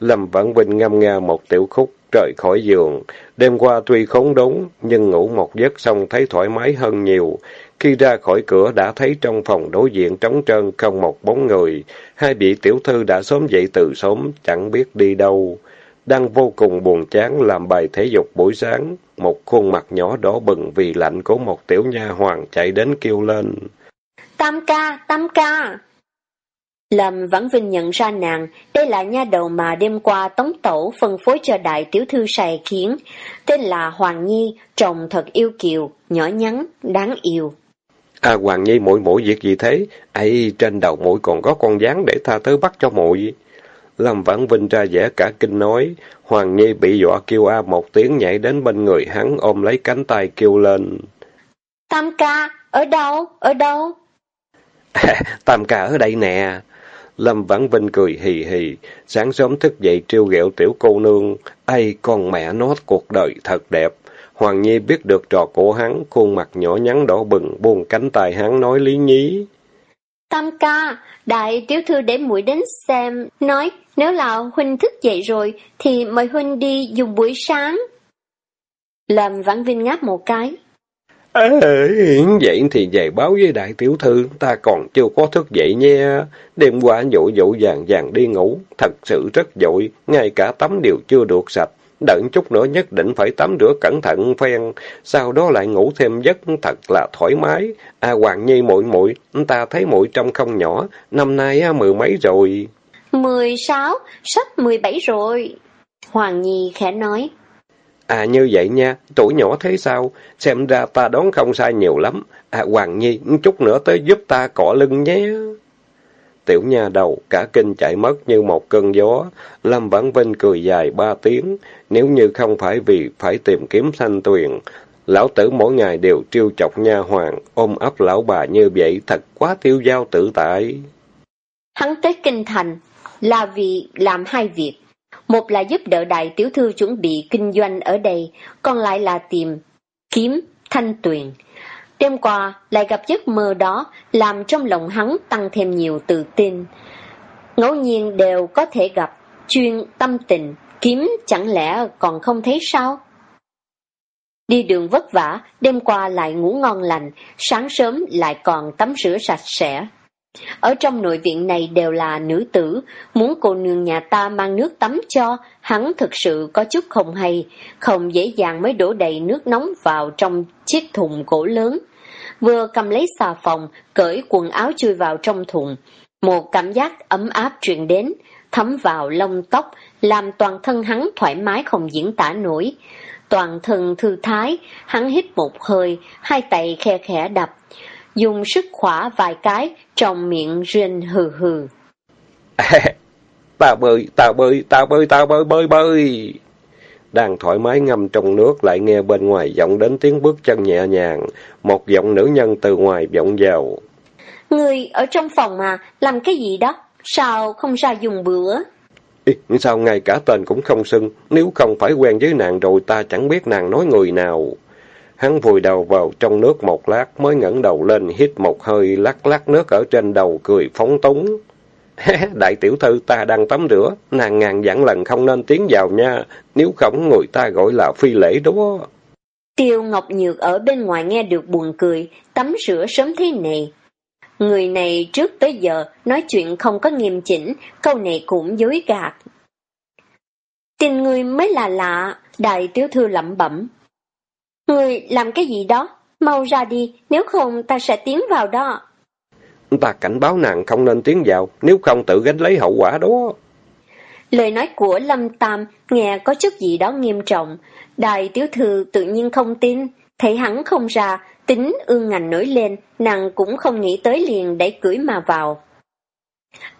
Speaker 1: Lâm Vãn Vinh ngâm nga một tiểu khúc, rời khỏi giường. Đêm qua tuy khốn đốn, nhưng ngủ một giấc xong thấy thoải mái hơn nhiều. Khi ra khỏi cửa đã thấy trong phòng đối diện trống trơn không một bóng người. Hai vị tiểu thư đã sớm dậy từ sớm, chẳng biết đi đâu. Đang vô cùng buồn chán làm bài thể dục buổi sáng. Một khuôn mặt nhỏ đỏ bừng vì lạnh của một tiểu nha hoàng chạy đến kêu lên.
Speaker 2: Tam ca, tam ca! Lâm Vãn Vinh nhận ra nàng, đây là nha đầu mà đêm qua Tống Tổ phân phối cho đại tiểu thư sài khiến, tên là Hoàng Nhi, trông thật yêu kiều, nhỏ nhắn, đáng yêu.
Speaker 1: À Hoàng Nhi muội muội việc gì thế? ấy trên đầu muội còn có con gián để tha tới bắt cho muội. Lâm Vãn Vinh ra vẻ cả kinh nói, Hoàng Nhi bị dọa kêu a một tiếng nhảy đến bên người hắn ôm lấy cánh tay kêu lên.
Speaker 2: Tam ca, ở đâu, ở đâu?
Speaker 1: Tam ca ở đây nè. Lâm Vãn Vinh cười hì hì, sáng sớm thức dậy trêu ghẹo tiểu cô nương, ai con mẹ nó cuộc đời thật đẹp. Hoàng Nhi biết được trò của hắn, khuôn mặt nhỏ nhắn đỏ bừng, buông cánh tay hắn nói lý nhí.
Speaker 2: Tam ca, đại tiểu thư để muội đến xem, nói nếu là huynh thức dậy rồi thì mời huynh đi dùng buổi sáng. Lâm Vãn Vinh ngáp một cái.
Speaker 1: À, vậy thì về báo với đại tiểu thư, ta còn chưa có thức dậy nha. Đêm qua dội dội vàng vàng đi ngủ, thật sự rất dội, ngay cả tắm đều chưa được sạch. Đợi chút nữa nhất định phải tắm rửa cẩn thận phen, sau đó lại ngủ thêm giấc thật là thoải mái. À Hoàng Nhi muội muội, ta thấy muội trong không nhỏ, năm nay mười mấy rồi.
Speaker 2: Mười sáu, sắp mười bảy rồi. Hoàng Nhi khẽ nói.
Speaker 1: À như vậy nha, tuổi nhỏ thế sao? Xem ra ta đoán không sai nhiều lắm. À Hoàng Nhi, chút nữa tới giúp ta cọ lưng nhé. Tiểu nha đầu, cả kinh chạy mất như một cơn gió. Lâm Vãn Vinh cười dài ba tiếng. Nếu như không phải vì phải tìm kiếm thanh tuyền, lão tử mỗi ngày đều trêu chọc nha hoàng, ôm ấp lão bà như vậy thật quá tiêu giao tự tại.
Speaker 2: Hắn tới kinh thành là vì làm hai việc. Một là giúp đỡ đại tiểu thư chuẩn bị kinh doanh ở đây, còn lại là tìm, kiếm, thanh tuyền. Đêm qua lại gặp giấc mơ đó, làm trong lòng hắn tăng thêm nhiều tự tin. Ngẫu nhiên đều có thể gặp, chuyên tâm tình, kiếm chẳng lẽ còn không thấy sao? Đi đường vất vả, đêm qua lại ngủ ngon lành, sáng sớm lại còn tắm rửa sạch sẽ. Ở trong nội viện này đều là nữ tử, muốn cô nương nhà ta mang nước tắm cho, hắn thực sự có chút không hay, không dễ dàng mới đổ đầy nước nóng vào trong chiếc thùng gỗ lớn. Vừa cầm lấy xà phòng, cởi quần áo chui vào trong thùng. Một cảm giác ấm áp truyền đến, thấm vào lông tóc, làm toàn thân hắn thoải mái không diễn tả nổi. Toàn thân thư thái, hắn hít một hơi, hai tay khe khẽ đập, dùng sức khỏa vài cái, trong miệng rên hừ hừ.
Speaker 1: ta bơi, ta bơi, ta bơi, ta bơi, bơi, bơi. Đang thoải mái ngâm trong nước lại nghe bên ngoài vọng đến tiếng bước chân nhẹ nhàng, một giọng nữ nhân từ ngoài vọng vào.
Speaker 2: Người ở trong phòng mà, làm cái gì đó? Sao không ra dùng bữa?
Speaker 1: Ý, sao ngay cả tên cũng không xưng, nếu không phải quen với nàng rồi ta chẳng biết nàng nói người nào. Hắn vùi đầu vào trong nước một lát mới ngẩng đầu lên hít một hơi lắc lắc nước ở trên đầu cười phóng túng. Đại tiểu thư ta đang tắm rửa, nàng ngàn dặn lần không nên tiến vào nha, nếu không người ta gọi là phi lễ đó.
Speaker 2: Tiêu Ngọc Nhược ở bên ngoài nghe được buồn cười, tắm rửa sớm thế này. Người này trước tới giờ nói chuyện không có nghiêm chỉnh, câu này cũng dối gạt. Tình người mới là lạ, đại tiểu thư lẩm bẩm. Người làm cái gì đó, mau ra đi, nếu không ta sẽ tiến vào đó.
Speaker 1: Ta cảnh báo nàng không nên tiến vào, nếu không tự gánh lấy hậu quả đó.
Speaker 2: Lời nói của Lâm Tam nghe có chút gì đó nghiêm trọng. Đại tiểu thư tự nhiên không tin, thấy hắn không ra, tính ương ngành nổi lên, nàng cũng không nghĩ tới liền đẩy cưỡi mà vào.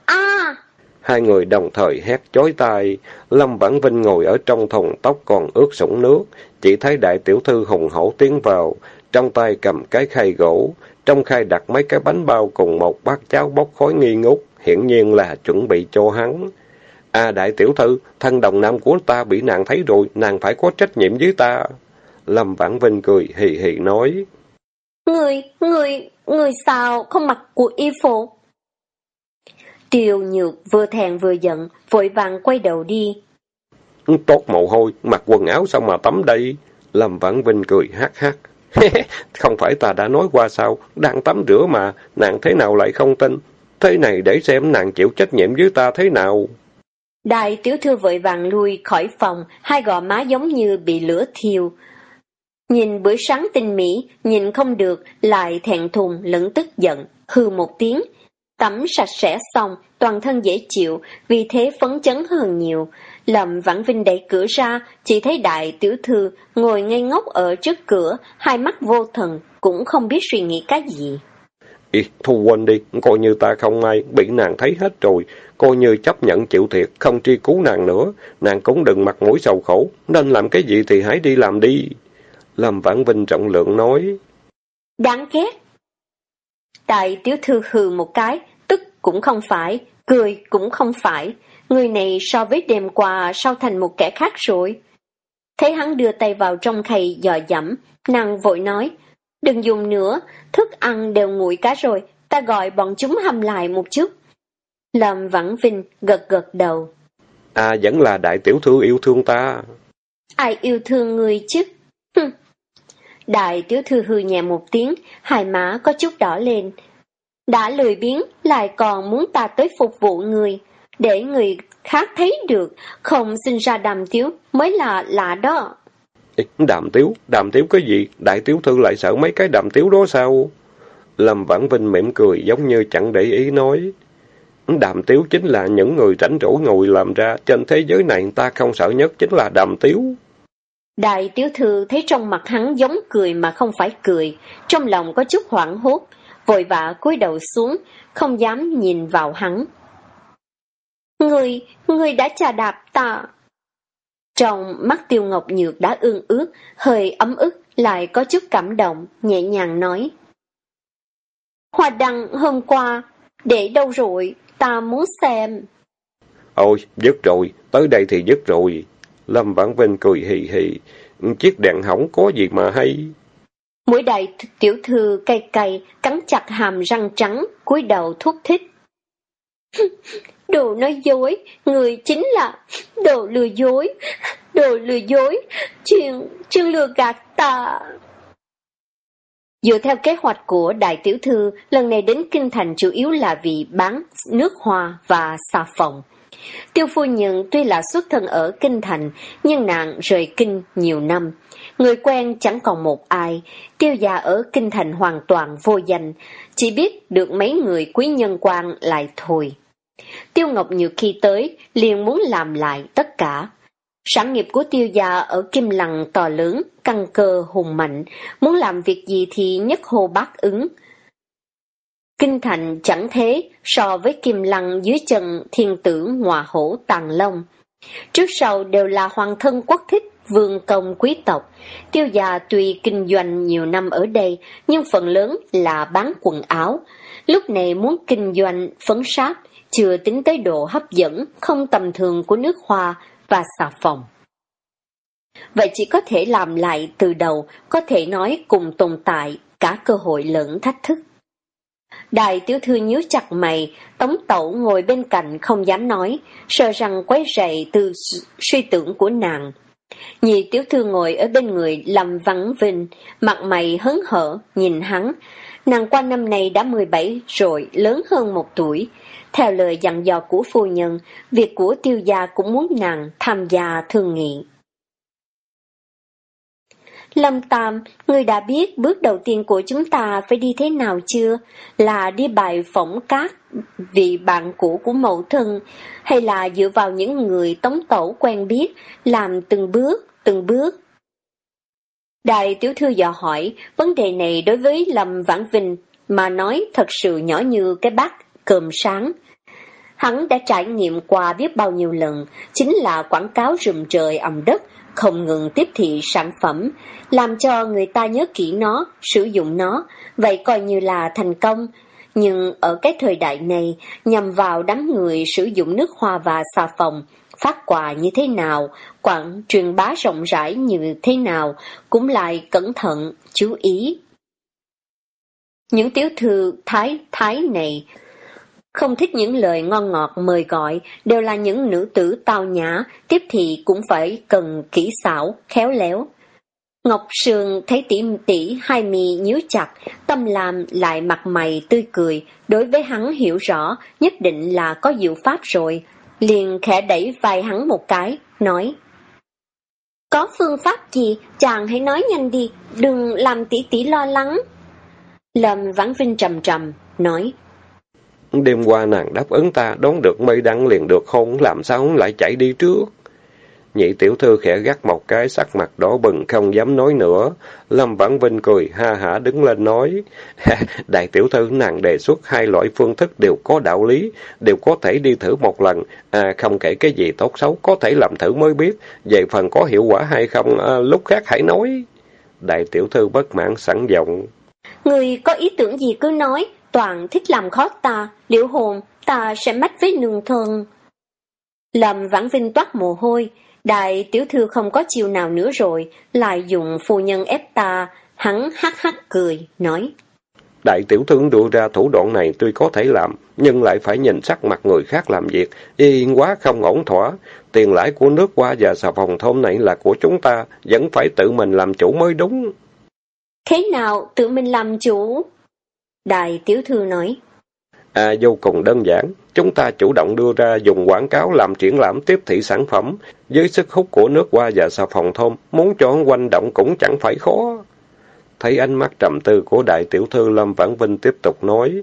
Speaker 2: a
Speaker 1: Hai người đồng thời hét chói tai. Lâm Vãn Vinh ngồi ở trong thùng tóc còn ướt sũng nước. Chỉ thấy đại tiểu thư hùng hổ tiến vào. Trong tay cầm cái khay gỗ. Trong khay đặt mấy cái bánh bao cùng một bát cháo bốc khói nghi ngút. Hiển nhiên là chuẩn bị cho hắn. À đại tiểu thư, thân đồng nam của ta bị nàng thấy rồi, nàng phải có trách nhiệm với ta. Lâm Vãn Vinh cười hì hì nói.
Speaker 2: Người, người, người sao không mặc của y phục? Tiêu nhược vừa thèn vừa giận, vội vàng quay đầu đi.
Speaker 1: Tốt mồ hôi, mặc quần áo sao mà tắm đây? Lâm Vãn Vinh cười hát hát. không phải ta đã nói qua sao, đang tắm rửa mà, nàng thế nào lại không tin. Thế này để xem nàng chịu trách nhiệm với ta thế nào.
Speaker 2: Đại tiểu thư vội vàng lui khỏi phòng, hai gò má giống như bị lửa thiêu. Nhìn bữa sáng tinh mỹ, nhìn không được, lại thẹn thùng lẫn tức giận, hư một tiếng. Tắm sạch sẽ xong, toàn thân dễ chịu, vì thế phấn chấn hơn nhiều. Lâm Vãn Vinh đẩy cửa ra, chỉ thấy đại tiểu thư ngồi ngây ngốc ở trước cửa, hai mắt vô thần, cũng không biết suy nghĩ cái gì.
Speaker 1: Ý, thu quên đi, coi như ta không may, bị nàng thấy hết rồi, coi như chấp nhận chịu thiệt, không tri cứu nàng nữa, nàng cũng đừng mặt mũi sầu khổ, nên làm cái gì thì hãy đi làm đi. Lâm Vãn Vinh trọng lượng nói.
Speaker 2: Đáng ghét. Đại tiểu thư hừ một cái, tức cũng không phải, cười cũng không phải, người này so với đêm qua sao thành một kẻ khác rồi. Thấy hắn đưa tay vào trong khay dò dẫm, nàng vội nói, đừng dùng nữa, thức ăn đều nguội cả rồi, ta gọi bọn chúng hầm lại một chút. Lâm Vãn Vinh gật gật đầu.
Speaker 1: À vẫn là đại tiểu thư yêu thương ta.
Speaker 2: Ai yêu thương người chứ? Đại tiểu thư hư nhẹ một tiếng, hai má có chút đỏ lên. Đã lười biếng, lại còn muốn ta tới phục vụ người, để người khác thấy được, không sinh ra đàm tiếu mới là lạ đó.
Speaker 1: Đàm tiếu? Đàm tiếu cái gì? Đại tiểu thư lại sợ mấy cái đàm tiếu đó sao? Lâm Vãn Vinh mỉm cười giống như chẳng để ý nói. Đàm tiếu chính là những người rảnh rỗi ngồi làm ra, trên thế giới này ta không sợ nhất chính là đàm tiếu.
Speaker 2: Đại tiểu thư thấy trong mặt hắn giống cười mà không phải cười, trong lòng có chút hoảng hốt, vội vã cúi đầu xuống, không dám nhìn vào hắn. Người, người đã trà đạp ta. Trong mắt tiêu ngọc nhược đã ương ướt, hơi ấm ức, lại có chút cảm động, nhẹ nhàng nói. Hoa đăng hôm qua, để đâu rồi, ta muốn xem.
Speaker 1: Ôi, dứt rồi, tới đây thì dứt rồi. Lâm Vãn Vinh cười hì hì, chiếc đèn hỏng có gì mà hay.
Speaker 2: Mũi đại tiểu thư cay cay, cắn chặt hàm răng trắng, cúi đầu thúc thích. Đồ nói dối, người chính là đồ lừa dối, đồ lừa dối, chuyện chuyện lừa gạt ta. Dựa theo kế hoạch của đại tiểu thư, lần này đến Kinh Thành chủ yếu là vì bán nước hoa và xà phòng. Tiêu phu nhân tuy là xuất thân ở Kinh Thành, nhưng nàng rời Kinh nhiều năm. Người quen chẳng còn một ai, tiêu già ở Kinh Thành hoàn toàn vô danh, chỉ biết được mấy người quý nhân quan lại thôi. Tiêu Ngọc Nhược khi tới, liền muốn làm lại tất cả. Sản nghiệp của tiêu gia ở Kim Lăng to lớn, căn cơ hùng mạnh, muốn làm việc gì thì nhất hồ bác ứng. Kinh thành chẳng thế so với Kim Lăng dưới chân thiên tử ngọa hổ tàng long. Trước sau đều là hoàng thân quốc thích, vương công quý tộc. Tiêu gia tuy kinh doanh nhiều năm ở đây, nhưng phần lớn là bán quần áo. Lúc này muốn kinh doanh phấn sáp, chưa tính tới độ hấp dẫn, không tầm thường của nước hoa và xà phòng. Vậy chỉ có thể làm lại từ đầu, có thể nói cùng tồn tại cả cơ hội lẫn thách thức. Đại tiểu thư nhíu chặt mày, tống tẩu ngồi bên cạnh không dám nói, sợ rằng quấy rầy từ suy tưởng của nàng. Nhị tiểu thư ngồi ở bên người làm vắng vinh, mặt mày hớn hở, nhìn hắn. Nàng qua năm nay đã 17 rồi, lớn hơn một tuổi. Theo lời dặn dò của phu nhân, việc của tiêu gia cũng muốn nàng tham gia thương nghị. Lâm Tam, người đã biết bước đầu tiên của chúng ta phải đi thế nào chưa? Là đi bài phỏng các vị bạn cũ của mẫu thân, hay là dựa vào những người tống tổ quen biết, làm từng bước, từng bước? Đại tiểu thư dò hỏi, vấn đề này đối với Lâm Vãn Vinh mà nói thật sự nhỏ như cái bát cơm sáng. hắn đã trải nghiệm qua biết bao nhiêu lần, chính là quảng cáo rùm trời ẩm đất, không ngừng tiếp thị sản phẩm, làm cho người ta nhớ kỹ nó, sử dụng nó, vậy coi như là thành công. Nhưng ở cái thời đại này, nhằm vào đám người sử dụng nước hoa và xà phòng, phát quà như thế nào, quảng truyền bá rộng rãi như thế nào, cũng lại cẩn thận, chú ý. Những tiểu thư thái thái này không thích những lời ngon ngọt mời gọi, đều là những nữ tử tao nhã, tiếp thì cũng phải cần kỹ xảo, khéo léo. Ngọc Sương thấy tỉ tỉ hai mì nhíu chặt, tâm làm lại mặt mày tươi cười, đối với hắn hiểu rõ, nhất định là có diệu pháp rồi, liền khẽ đẩy vai hắn một cái, nói. Có phương pháp gì, chàng hãy nói nhanh đi, đừng làm tỷ tỷ lo lắng. Lâm Vãn Vinh trầm trầm, nói.
Speaker 1: Đêm qua nàng đáp ứng ta, đón được mây đăng liền được hôn, làm sao lại chạy đi trước? Nhị tiểu thư khẽ gắt một cái sắc mặt đỏ bừng không dám nói nữa. Lâm Vãn Vinh cười ha hả đứng lên nói. Đại tiểu thư nàng đề xuất hai loại phương thức đều có đạo lý, đều có thể đi thử một lần. À, không kể cái gì tốt xấu, có thể làm thử mới biết. Về phần có hiệu quả hay không, à, lúc khác hãy nói. Đại tiểu thư bất mãn sẵn giọng.
Speaker 2: Người có ý tưởng gì cứ nói, toàn thích làm khó ta, liệu hồn, ta sẽ mách với nương thân. Lâm Vãn Vinh toát mồ hôi, đại tiểu thư không có chiều nào nữa rồi, lại dùng phu nhân ép ta, hắn hắc hắc cười, nói.
Speaker 1: Đại tiểu thư đưa ra thủ đoạn này tuy có thể làm, nhưng lại phải nhìn sắc mặt người khác làm việc, yên quá không ổn thỏa. Tiền lãi của nước qua và xà phòng thôn này là của chúng ta, vẫn phải tự mình làm chủ mới đúng.
Speaker 2: Thế nào tự mình làm chủ? Đại tiểu thư nói.
Speaker 1: À, vô cùng đơn giản. Chúng ta chủ động đưa ra dùng quảng cáo làm triển lãm tiếp thị sản phẩm. Với sức hút của nước hoa và xà phòng thơm, muốn cho quanh động cũng chẳng phải khó. Thấy ánh mắt trầm tư của đại tiểu thư Lâm Vãn Vinh tiếp tục nói.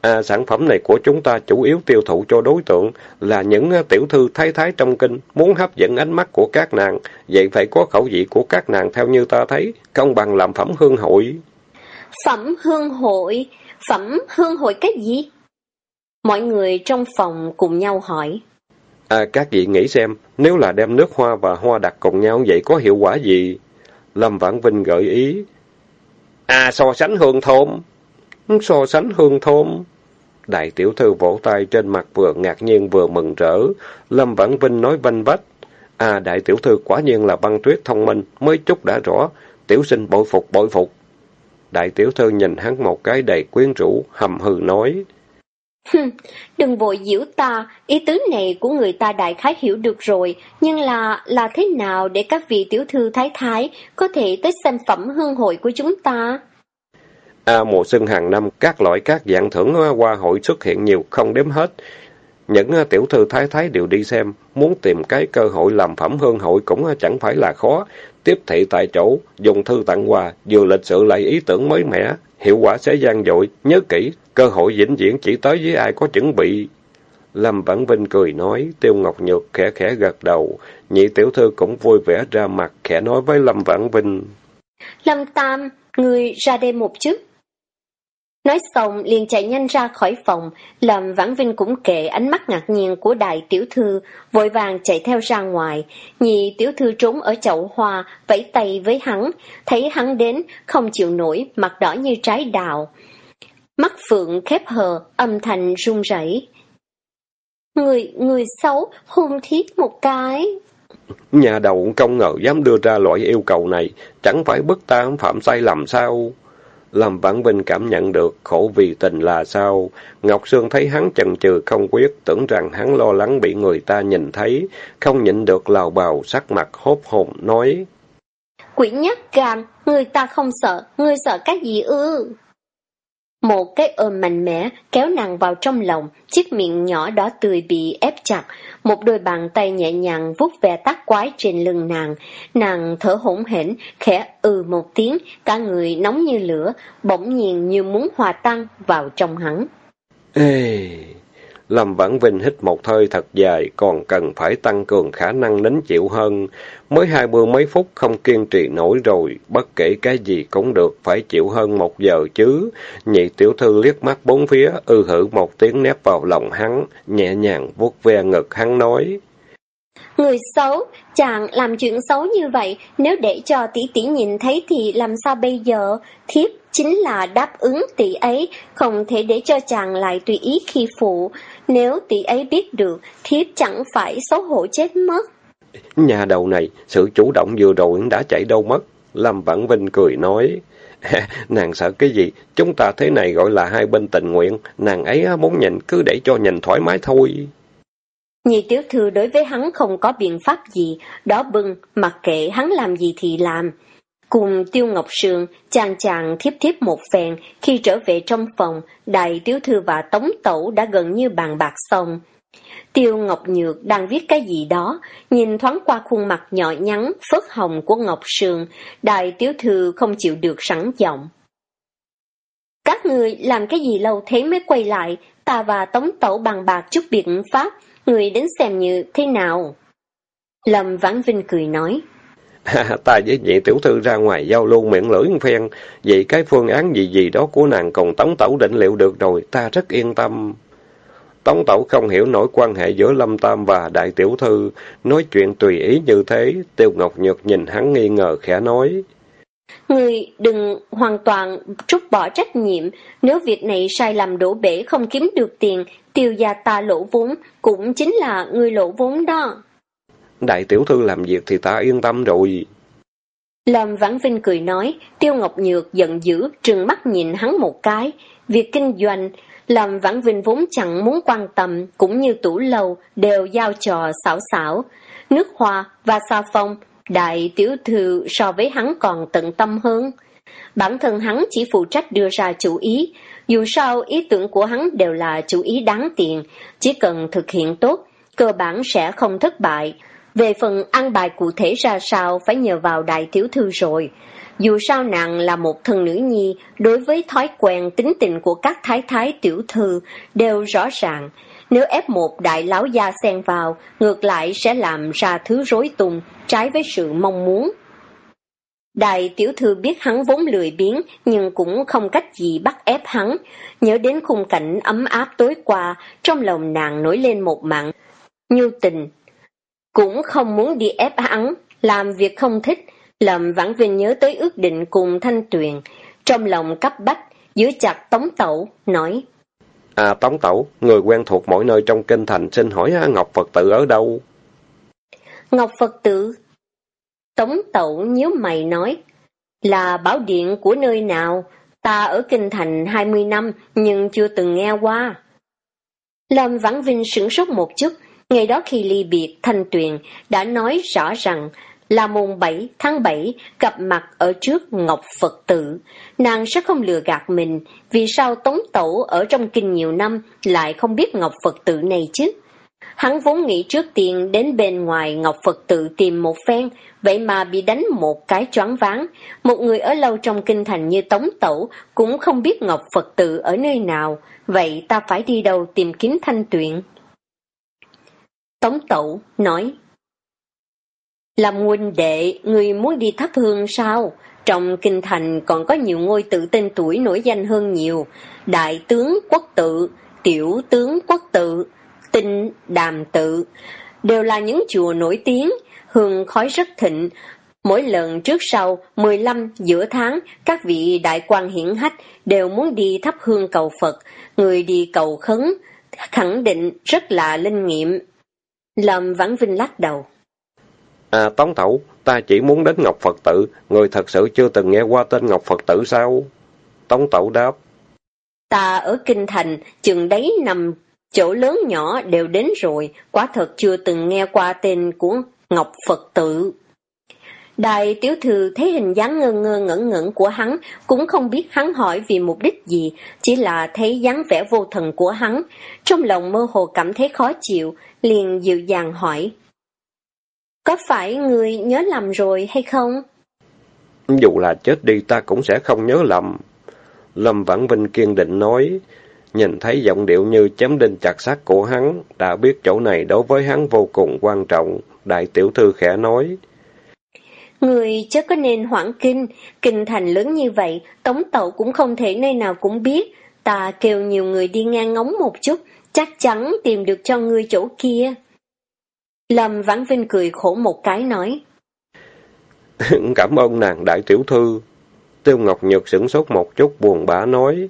Speaker 1: À, sản phẩm này của chúng ta chủ yếu tiêu thụ cho đối tượng là những tiểu thư thái thái trong kinh, muốn hấp dẫn ánh mắt của các nàng, vậy phải có khẩu vị của các nàng theo như ta thấy, công bằng làm phẩm hương hội.
Speaker 2: Phẩm hương hội? Phẩm hương hội cái gì? Mọi người trong phòng cùng nhau hỏi.
Speaker 1: À, các vị nghĩ xem, nếu là đem nước hoa và hoa đặt cùng nhau vậy có hiệu quả gì? Lâm Vãn Vinh gợi ý. À, so sánh hương thơm. So sánh hương thơm. Đại tiểu thư vỗ tay trên mặt vừa ngạc nhiên vừa mừng rỡ. Lâm Vãn Vinh nói vanh vách. À, đại tiểu thư quả nhiên là băng tuyết thông minh, mới chút đã rõ. Tiểu sinh bội phục bội phục. Đại tiểu thư nhìn hắn một cái đầy quyến rũ, hầm hừ nói.
Speaker 2: Đừng vội giễu ta, ý tứ này của người ta đại khái hiểu được rồi, nhưng là, là thế nào để các vị tiểu thư thái thái có thể tới xem phẩm hương hội của chúng ta?
Speaker 1: À, mùa xuân hàng năm, các loại các dạng thưởng hoa hội xuất hiện nhiều, không đếm hết. Những tiểu thư thái thái đều đi xem, muốn tìm cái cơ hội làm phẩm hương hội cũng chẳng phải là khó. Tiếp thị tại chỗ, dùng thư tặng quà, vừa lịch sự lại ý tưởng mới mẻ, hiệu quả sẽ gian dội, nhớ kỹ, cơ hội vĩnh viễn chỉ tới với ai có chuẩn bị. Lâm Vãn Vinh cười nói, Tiêu Ngọc Nhược khẽ khẽ gật đầu, nhị tiểu thư cũng vui vẻ ra mặt, khẽ nói với Lâm Vãn Vinh.
Speaker 2: Lâm Tam, người ra đây một chút. Nói xong liền chạy nhanh ra khỏi phòng, làm Vãn Vinh cũng kệ ánh mắt ngạc nhiên của đại tiểu thư, vội vàng chạy theo ra ngoài. Nhị tiểu thư trốn ở chậu hoa, vẫy tay với hắn, thấy hắn đến, không chịu nổi, mặt đỏ như trái đào. Mắt phượng khép hờ, âm thanh run rẩy. Người, người xấu, hung thiết một cái.
Speaker 1: Nhà đầu công ngờ dám đưa ra loại yêu cầu này, chẳng phải bức ta phạm sai lầm sao? Lâm Vãn Vinh cảm nhận được khổ vì tình là sao. Ngọc Sương thấy hắn chần chừ không quyết, tưởng rằng hắn lo lắng bị người ta nhìn thấy, không nhịn được lào bào sắc mặt hốt hồn nói.
Speaker 2: Quỷ nhắc gan, người ta không sợ, người sợ cái gì ư? Một cái ôm mạnh mẽ kéo nàng vào trong lòng, chiếc miệng nhỏ đỏ tươi bị ép chặt, một đôi bàn tay nhẹ nhàng vuốt ve tác quái trên lưng nàng. Nàng thở hổn hển, khẽ ừ một tiếng, cả người nóng như lửa, bỗng nhiên như muốn hòa tan vào trong hắn.
Speaker 1: Ê! Lâm Vãn Vinh hít một hơi thật dài, còn cần phải tăng cường khả năng nín chịu hơn. Mới hai mươi mấy phút không kiên trì nổi rồi, bất kể cái gì cũng được, phải chịu hơn một giờ chứ. Nhị tiểu thư liếc mắt bốn phía, ư hử một tiếng nép vào lòng hắn, nhẹ nhàng vuốt ve ngực hắn nói.
Speaker 2: Người xấu, chàng làm chuyện xấu như vậy, nếu để cho tỷ tỷ nhìn thấy thì làm sao bây giờ? Thiếp chính là đáp ứng tỷ ấy, không thể để cho chàng lại tùy ý khi phụ. Nếu tỷ ấy biết được, thiếp chẳng phải xấu hổ chết mất.
Speaker 1: Nhà đầu này, sự chủ động vừa rồi đã chạy đâu mất. Lâm Vãn Vinh cười nói. nàng sợ cái gì? Chúng ta thế này gọi là hai bên tình nguyện. Nàng ấy muốn nhìn cứ để cho nhìn thoải mái thôi.
Speaker 2: Nhị tiểu thư đối với hắn không có biện pháp gì, đó bưng, mặc kệ hắn làm gì thì làm. Cùng Tiêu Ngọc Sương, chàng chàng thiếp thiếp một phen, khi trở về trong phòng, đại tiểu thư và tống tẩu đã gần như bàn bạc xong. Tiêu Ngọc Nhược đang viết cái gì đó, nhìn thoáng qua khuôn mặt nhỏ nhắn, phớt hồng của Ngọc Sương, đại tiểu thư không chịu được sẵn giọng. Các người làm cái gì lâu thế mới quay lại, ta và tống tẩu bàn bạc chút biện pháp, người đến xem như thế nào? Lâm Vãn Vinh cười nói.
Speaker 1: ta với nhị tiểu thư ra ngoài giao lưu miệng lưỡi phen, vậy cái phương án gì gì đó của nàng còn tống tẩu định liệu được rồi, ta rất yên tâm. Tống tẩu không hiểu nổi quan hệ giữa Lâm Tam và đại tiểu thư, nói chuyện tùy ý như thế, Tiêu Ngọc Nhược nhìn hắn nghi ngờ khẽ nói.
Speaker 2: Người đừng hoàn toàn trút bỏ trách nhiệm, nếu việc này sai lầm đổ bể không kiếm được tiền, tiêu gia ta lỗ vốn, cũng chính là người lỗ vốn đó.
Speaker 1: Đại tiểu thư làm việc thì ta yên tâm rồi.
Speaker 2: Lâm Vãn Vinh cười nói, Tiêu Ngọc Nhược giận dữ, trừng mắt nhìn hắn một cái. Việc kinh doanh, Lâm Vãn Vinh vốn chẳng muốn quan tâm, cũng như tủ lầu đều giao trò xảo xảo. Nước hoa và xà phong, đại tiểu thư so với hắn còn tận tâm hơn. Bản thân hắn chỉ phụ trách đưa ra chủ ý, dù sao ý tưởng của hắn đều là chủ ý đáng tiền, chỉ cần thực hiện tốt, cơ bản sẽ không thất bại. Về phần ăn bài cụ thể ra sao phải nhờ vào đại tiểu thư rồi. Dù sao nàng là một thân nữ nhi, đối với thói quen tính tình của các thái thái tiểu thư đều rõ ràng. Nếu ép một đại lão gia xen vào, ngược lại sẽ làm ra thứ rối tung, trái với sự mong muốn. Đại tiểu thư biết hắn vốn lười biếng, nhưng cũng không cách gì bắt ép hắn. Nhớ đến khung cảnh ấm áp tối qua, trong lòng nàng nổi lên một mặn. Nhu tình, cũng không muốn đi ép hắn, làm việc không thích, Lâm Vãn Vinh nhớ tới ước định cùng Thanh Tuyền, trong lòng cấp bách, giữ chặt Tống Tẩu, nói.
Speaker 1: À Tống Tẩu, người quen thuộc mỗi nơi trong kinh thành xin hỏi Ngọc Phật tử ở đâu?
Speaker 2: Ngọc Phật tử? Tống Tẩu nhớ mày nói, là bảo điện của nơi nào? Ta ở kinh thành 20 năm nhưng chưa từng nghe qua. Lâm Vãn Vinh sửng sốt một chút, Ngày đó khi ly biệt, Thanh Tuyền đã nói rõ rằng là mùng 7 tháng 7 gặp mặt ở trước Ngọc Phật tử. Nàng sẽ không lừa gạt mình, vì sao Tống Tẩu ở trong kinh nhiều năm lại không biết Ngọc Phật tử này chứ? Hắn vốn nghĩ trước tiên đến bên ngoài Ngọc Phật tự tìm một phen, vậy mà bị đánh một cái choáng váng. Một người ở lâu trong kinh thành như Tống Tẩu cũng không biết Ngọc Phật tự ở nơi nào, vậy ta phải đi đâu tìm kiếm thanh tuyển. Tống Tẩu nói Làm huynh đệ, người muốn đi thắp hương sao? Trong kinh thành còn có nhiều ngôi tự tên tuổi nổi danh hơn nhiều. Đại tướng quốc tự, tiểu tướng quốc tự, tinh đàm tự, đều là những chùa nổi tiếng, hương khói rất thịnh. Mỗi lần trước sau, 15 giữa tháng, các vị đại quan hiển hách đều muốn đi thắp hương cầu Phật, người đi cầu khấn, khẳng định rất là linh nghiệm. Lâm Vãn Vinh lắc đầu.
Speaker 1: À Tống Tẩu, ta chỉ muốn đến Ngọc Phật Tự, người thật sự chưa từng nghe qua tên Ngọc Phật Tự sao? Tống Tẩu đáp.
Speaker 2: Ta ở Kinh Thành, chừng đấy nằm chỗ lớn nhỏ đều đến rồi, quả thật chưa từng nghe qua tên của Ngọc Phật Tự. Đại tiểu thư thấy hình dáng ngơ ngơ ngẩn ngẩn của hắn, cũng không biết hắn hỏi vì mục đích gì, chỉ là thấy dáng vẻ vô thần của hắn. Trong lòng mơ hồ cảm thấy khó chịu, liền dịu dàng hỏi. Có phải người nhớ lầm rồi hay không?
Speaker 1: Dù là chết đi ta cũng sẽ không nhớ lầm. Lâm Vãn Vinh kiên định nói, Nhìn thấy giọng điệu như chém đinh chặt sắt của hắn, đã biết chỗ này đối với hắn vô cùng quan trọng. Đại tiểu thư khẽ nói.
Speaker 2: Người chớ có nên hoảng kinh, kinh thành lớn như vậy, tống tậu cũng không thể nơi nào cũng biết. Ta kêu nhiều người đi ngang ngóng một chút, chắc chắn tìm được cho ngươi chỗ kia. Lâm Vãn Vinh cười khổ một cái nói.
Speaker 1: Cảm ơn nàng đại tiểu thư. Tiêu Ngọc Nhược sửng sốt một chút buồn bã nói.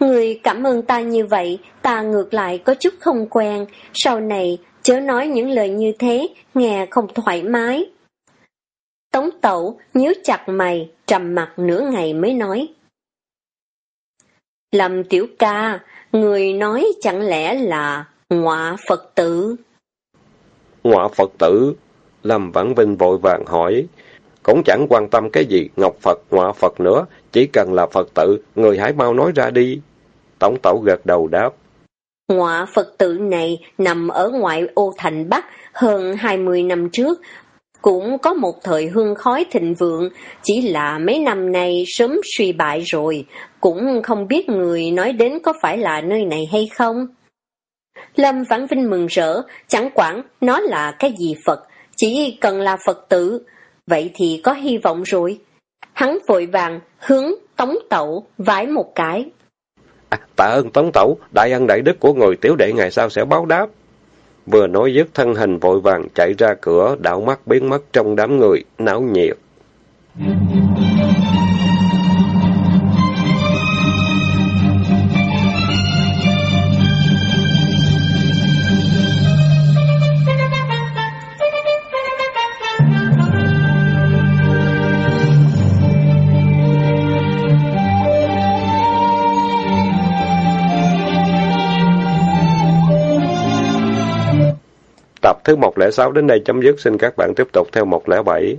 Speaker 2: Người cảm ơn ta như vậy, ta ngược lại có chút không quen, sau này chớ nói những lời như thế, nghe không thoải mái. Tống tẩu nhíu chặt mày, trầm mặt nửa ngày mới nói. Lâm tiểu ca, người nói chẳng lẽ là ngọa Phật tử?
Speaker 1: Ngọa Phật tử? Lâm Vãn Vinh vội vàng hỏi. Cũng chẳng quan tâm cái gì Ngọc Phật, ngọa Phật nữa, chỉ cần là Phật tử, người hãy mau nói ra đi. Tống tẩu gật đầu đáp.
Speaker 2: Ngọa Phật tử này nằm ở ngoại ô thành Bắc hơn 20 năm trước, cũng có một thời hương khói thịnh vượng, chỉ là mấy năm nay sớm suy bại rồi, cũng không biết người nói đến có phải là nơi này hay không. Lâm Vãn Vinh mừng rỡ, chẳng quản nó là cái gì Phật, chỉ cần là Phật tử, vậy thì có hy vọng rồi. Hắn vội vàng hướng tống tẩu vái một cái.
Speaker 1: À, tạ ơn tống tẩu, đại ân đại đức của người tiểu đệ ngày sau sẽ báo đáp. Vừa nói dứt thân hình vội vàng chạy ra cửa, đảo mắt biến mất trong đám người, náo nhiệt. Tập thứ 106 đến đây chấm dứt. Xin các bạn tiếp tục theo 107.